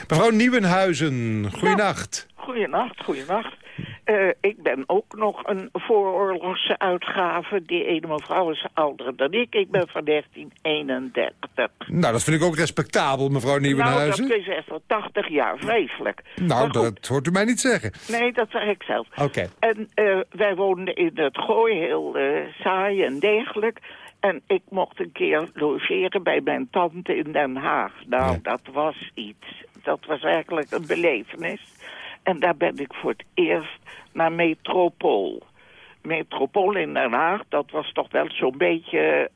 Mevrouw Nieuwenhuizen, goeienacht. Goeienacht, goeienacht. Uh, ik ben ook nog een vooroorlogse uitgave. Die ene mevrouw is ouder dan ik. Ik ben van 1931. Nou, dat vind ik ook respectabel, mevrouw Nieuwenhuizen. Nou, dat is echt wel 80 jaar. Vreselijk. Nou, dat hoort u mij niet zeggen. Nee, dat zeg ik zelf. Oké. En uh, wij woonden in het Gooi, heel uh, saai en degelijk. En ik mocht een keer logeren bij mijn tante in Den Haag. Nou, dat was iets. Dat was eigenlijk een belevenis. En daar ben ik voor het eerst naar Metropool. Metropool in Den Haag, dat was toch wel zo'n beetje,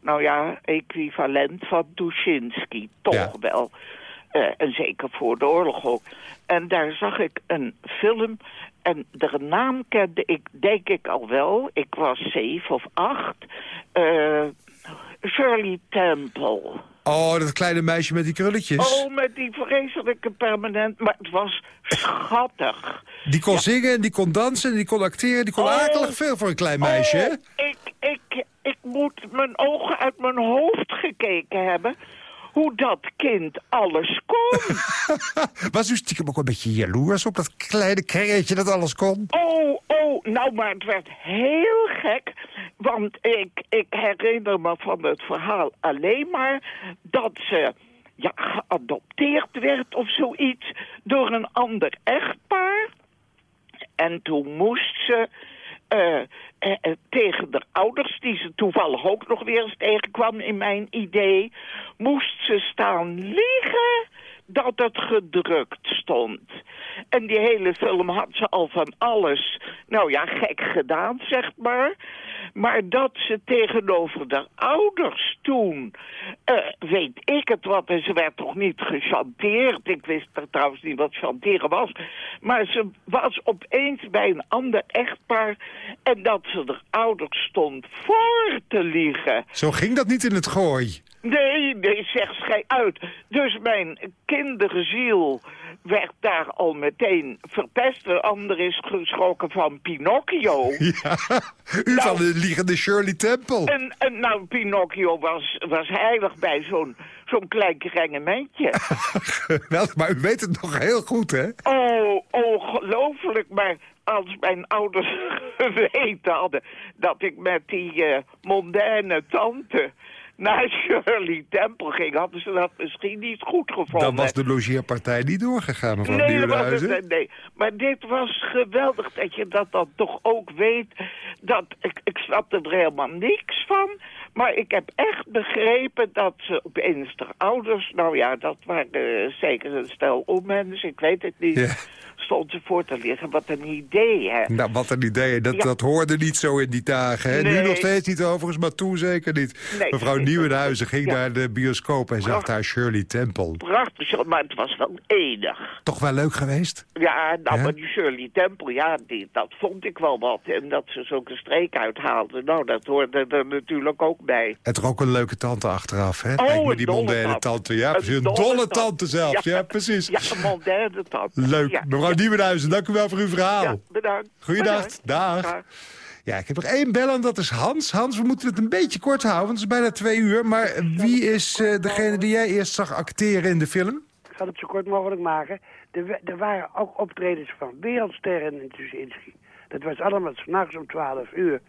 nou ja, equivalent van Tuschinski. Toch wel. Uh, en zeker voor de oorlog ook. En daar zag ik een film en de naam kende ik, denk ik al wel. Ik was zeven of acht. Uh, Shirley Temple. Oh, dat kleine meisje met die krulletjes. Oh, met die vreselijke permanent. Maar het was schattig. Die kon zingen en die kon dansen en die kon acteren. Die kon oh, akelig veel voor een klein meisje? Oh, ik, ik, ik moet mijn ogen uit mijn hoofd gekeken hebben hoe dat kind alles kon. Was u stiekem ook een beetje jaloers op dat kleine kringetje dat alles kon? Oh, oh, nou, maar het werd heel gek. Want ik, ik herinner me van het verhaal alleen maar dat ze ja, geadopteerd werd of zoiets door een ander echtpaar. En toen moest ze uh, uh, tegen de ouders, die ze toevallig ook nog weer eens tegenkwam in mijn idee, moest ze staan liegen dat het gedrukt stond. En die hele film had ze al van alles, nou ja, gek gedaan, zeg maar. Maar dat ze tegenover de ouders toen, eh, weet ik het wat, en ze werd toch niet gechanteerd. Ik wist er trouwens niet wat chanteren was. Maar ze was opeens bij een ander echtpaar en dat ze de ouders stond voor te liegen. Zo ging dat niet in het gooi. Nee, nee, zeg schij uit. Dus mijn kinderziel werd daar al meteen verpest. De ander is geschrokken van Pinocchio. Ja, u van de liegende Shirley Temple. En, en nou, Pinocchio was, was heilig bij zo'n zo'n klein krengementje. Geweldig, maar u weet het nog heel goed, hè? Oh, ongelooflijk, maar als mijn ouders geweten hadden dat ik met die eh, mondaine tante naar Shirley Temple ging, hadden ze dat misschien niet goed gevonden. Dan was de logeerpartij niet doorgegaan, mevrouw Nee, Nieuwenhuizen. het, nee, maar dit was geweldig dat je dat dan toch ook weet. Dat, ik, ik snapte er helemaal niks van. Maar ik heb echt begrepen dat ze opeens de ouders... Nou ja, dat waren eh, zeker een stel onmensen, ik weet het niet. Ja. Stond ze voor te liggen. Wat een idee, hè. Nou, wat een idee. Dat, Ja. dat hoorde niet zo in die dagen. Hè? Nu Nee. nog steeds niet overigens, maar toen zeker niet. Nee. Mevrouw Nieuwenhuizen ging Ja. naar de bioscoop en zag daar Shirley Temple. Prachtig, maar het was wel enig. Toch wel leuk geweest? Ja, nou, Ja? maar die Shirley Temple, ja, die, dat vond ik wel wat. En dat ze zulke streek uithaalde, nou, dat hoorde er natuurlijk ook bij. En toch ook een leuke tante achteraf, hè? Oh, Lijkt me die mondaine tante. Ja, Een. Een dolle dolle tante. zelfs. Ja, precies. Ja, een moderne tante. Leuk. Ja. Mevrouw Nieuwenhuizen, dank u wel voor uw verhaal. Ja, bedankt. Goeiedag. Dag. Dag. Ja, ik heb nog één bel en dat is Hans. Hans, we moeten het een beetje kort houden, want het is bijna twee uur. Maar wie is eh, degene die jij eerst zag acteren in de film? Ik zal het zo kort mogelijk maken. Er, er waren ook optredens van wereldsterren in Tuschinski. Dat was allemaal s'nachts om 12 uur.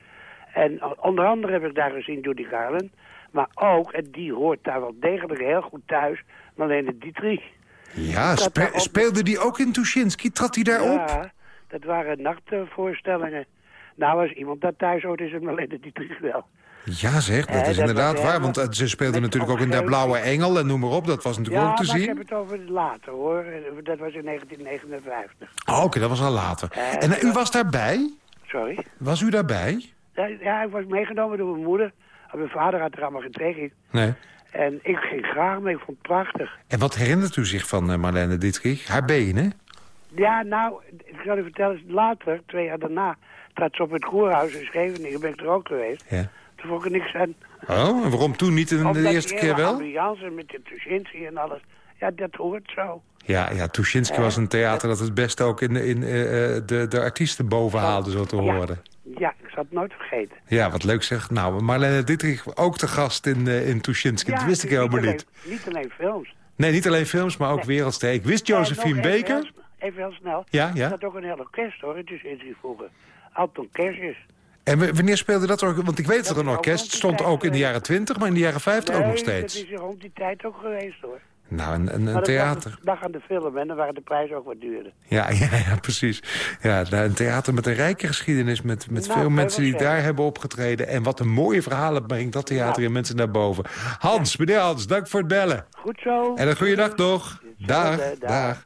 En onder andere heb ik daar gezien Judy Garland. Maar ook, en die hoort daar wel degelijk heel goed thuis, Marlene Dietrich. Ja, Dat spe- daar op- speelde die ook in Tuschinski? Trad hij daar op? Ja, dat waren nachtvoorstellingen. Nou, als iemand daar thuis hoort, is het Marlene Dietrich wel. Ja zeg, dat is dat inderdaad waar. Want eh, ze speelde met natuurlijk ook in Der. Blauwe Engel en noem maar op. Dat was natuurlijk ja, ook te maar ik zien. heb het over later, hoor. Dat was in 1959. Oh, Oké, dat was al later. Eh, En eh, u was daarbij? Sorry? Was u daarbij? Ja, ja, ik was meegenomen door mijn moeder. Mijn vader had er allemaal geen. Nee. En ik ging graag mee, ik vond het prachtig. En wat herinnert u zich van eh, Marlene Dietrich? Haar benen? Ja, nou, ik zal u vertellen, later, twee jaar daarna... trad ze op het Koerhuis in Scheveningen, ben ik er ook geweest. Ja. Toen vond ik er niks aan. Oh, en waarom toen niet in de Omdat eerste keer wel? ambiance met de Tuschinski en alles. Ja, dat hoort zo. Ja, ja Tuschinski was een theater dat het best ook in, in eh, eh, de, de artiesten boven haalde, zo te horen. Ja, ik zal het nooit vergeten. Ja, wat leuk zeg. Nou, Marlene Dietrich ook te gast in, eh, in Tuschinski. Ja, dat wist ik niet helemaal alleen- niet. Niet alleen films. Nee, niet alleen films, maar ook wereldster. Ik wist Josephine even Baker. sn- Even heel snel. Ja, ja. Er zat ook een heel orkest hoor, in Tuschinski vroeger. Anton Kersjes. En wanneer speelde dat orkest? Want ik weet dat er een orkest stond ook in de jaren 20, maar in de jaren 50 ook nog Nee, steeds. dat is rond die tijd ook geweest hoor. Nou, een, een, theater. dag aan de film en dan waren de prijzen ook wat duurder. Ja, ja, ja, precies. Ja, nou, een theater met een rijke geschiedenis, met, met Nou, veel mensen die zeggen. daar hebben opgetreden. En wat een mooie verhalen brengt dat theater in mensen naar boven. Hans, meneer Hans, dank voor het bellen. Goed zo. En een goede dag nog. Dag. dag.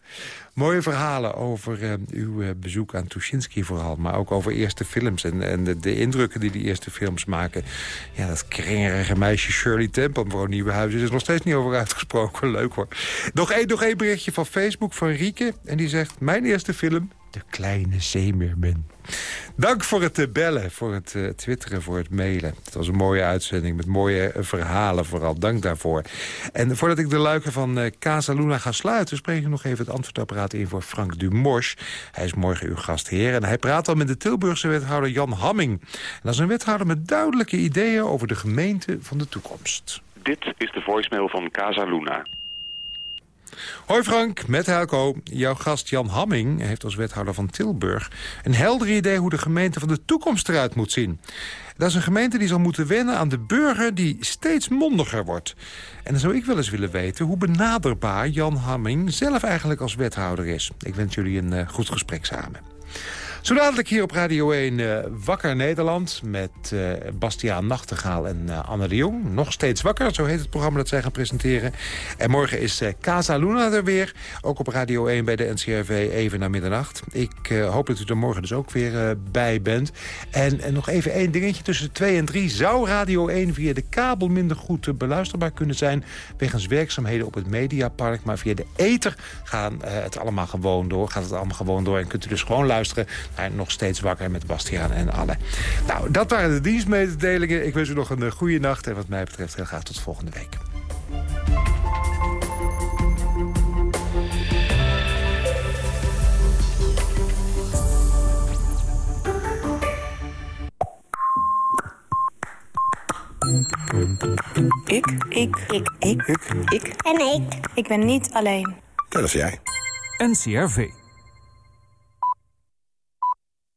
Mooie verhalen over eh, uw eh, bezoek aan Tuschinski vooral. Maar ook over eerste films en, en de, indrukken die die eerste films maken. Ja, dat kringerige meisje Shirley Temple, mevrouw Nieuwenhuizen... is er nog steeds niet over uitgesproken. Leuk hoor. Nog één, nog één berichtje van Facebook van Rieke. En die zegt, mijn eerste film, De Kleine Zeemeermin. Dank voor het eh, bellen, voor het eh, twitteren, voor het mailen. Het was een mooie uitzending met mooie eh, verhalen vooral. Dank daarvoor. En voordat ik de luiken van Casa Luna ga sluiten... spreek ik nog even het antwoordapparaat in voor Frank Dumors. Hij is morgen uw gastheer en hij praat al met de Tilburgse wethouder Jan Hamming. En dat is een wethouder met duidelijke ideeën over de gemeente van de toekomst. Dit is de voicemail van Casa Luna. Hoi Frank, met Helco. Jouw gast Jan Hamming heeft als wethouder van Tilburg... een helder idee hoe de gemeente van de toekomst eruit moet zien. Dat is een gemeente die zal moeten wennen aan de burger die steeds mondiger wordt. En dan zou ik wel eens willen weten hoe benaderbaar Jan Hamming zelf eigenlijk als wethouder is. Ik wens jullie een eh, goed gesprek samen. Zo dadelijk hier op Radio 1 uh, Wakker Nederland... met uh, Bastiaan Nachtegaal en uh, Anne de Jong. Nog steeds wakker, zo heet het programma dat zij gaan presenteren. En morgen is Casa Luna er weer. Ook op Radio 1 bij de NCRV even na middernacht. Ik hoop dat u er morgen dus ook weer bij bent. En, en, nog even één dingetje. Tussen 2 en 3 zou Radio 1 via de kabel minder goed beluisterbaar kunnen zijn... wegens werkzaamheden op het Mediapark. Maar via de ether gaan het allemaal gewoon door. Gaat het allemaal gewoon door en kunt u dus gewoon luisteren naar Nog Steeds Wakker met Bastiaan en Alle. Nou, dat waren de dienstmededelingen. Ik wens u nog een eh, goede nacht en wat mij betreft heel graag tot volgende week. Ik. Ik. Ik. Ik. Ik. Ik. En ik. Ik ben niet alleen. Dat is jij. NCRV.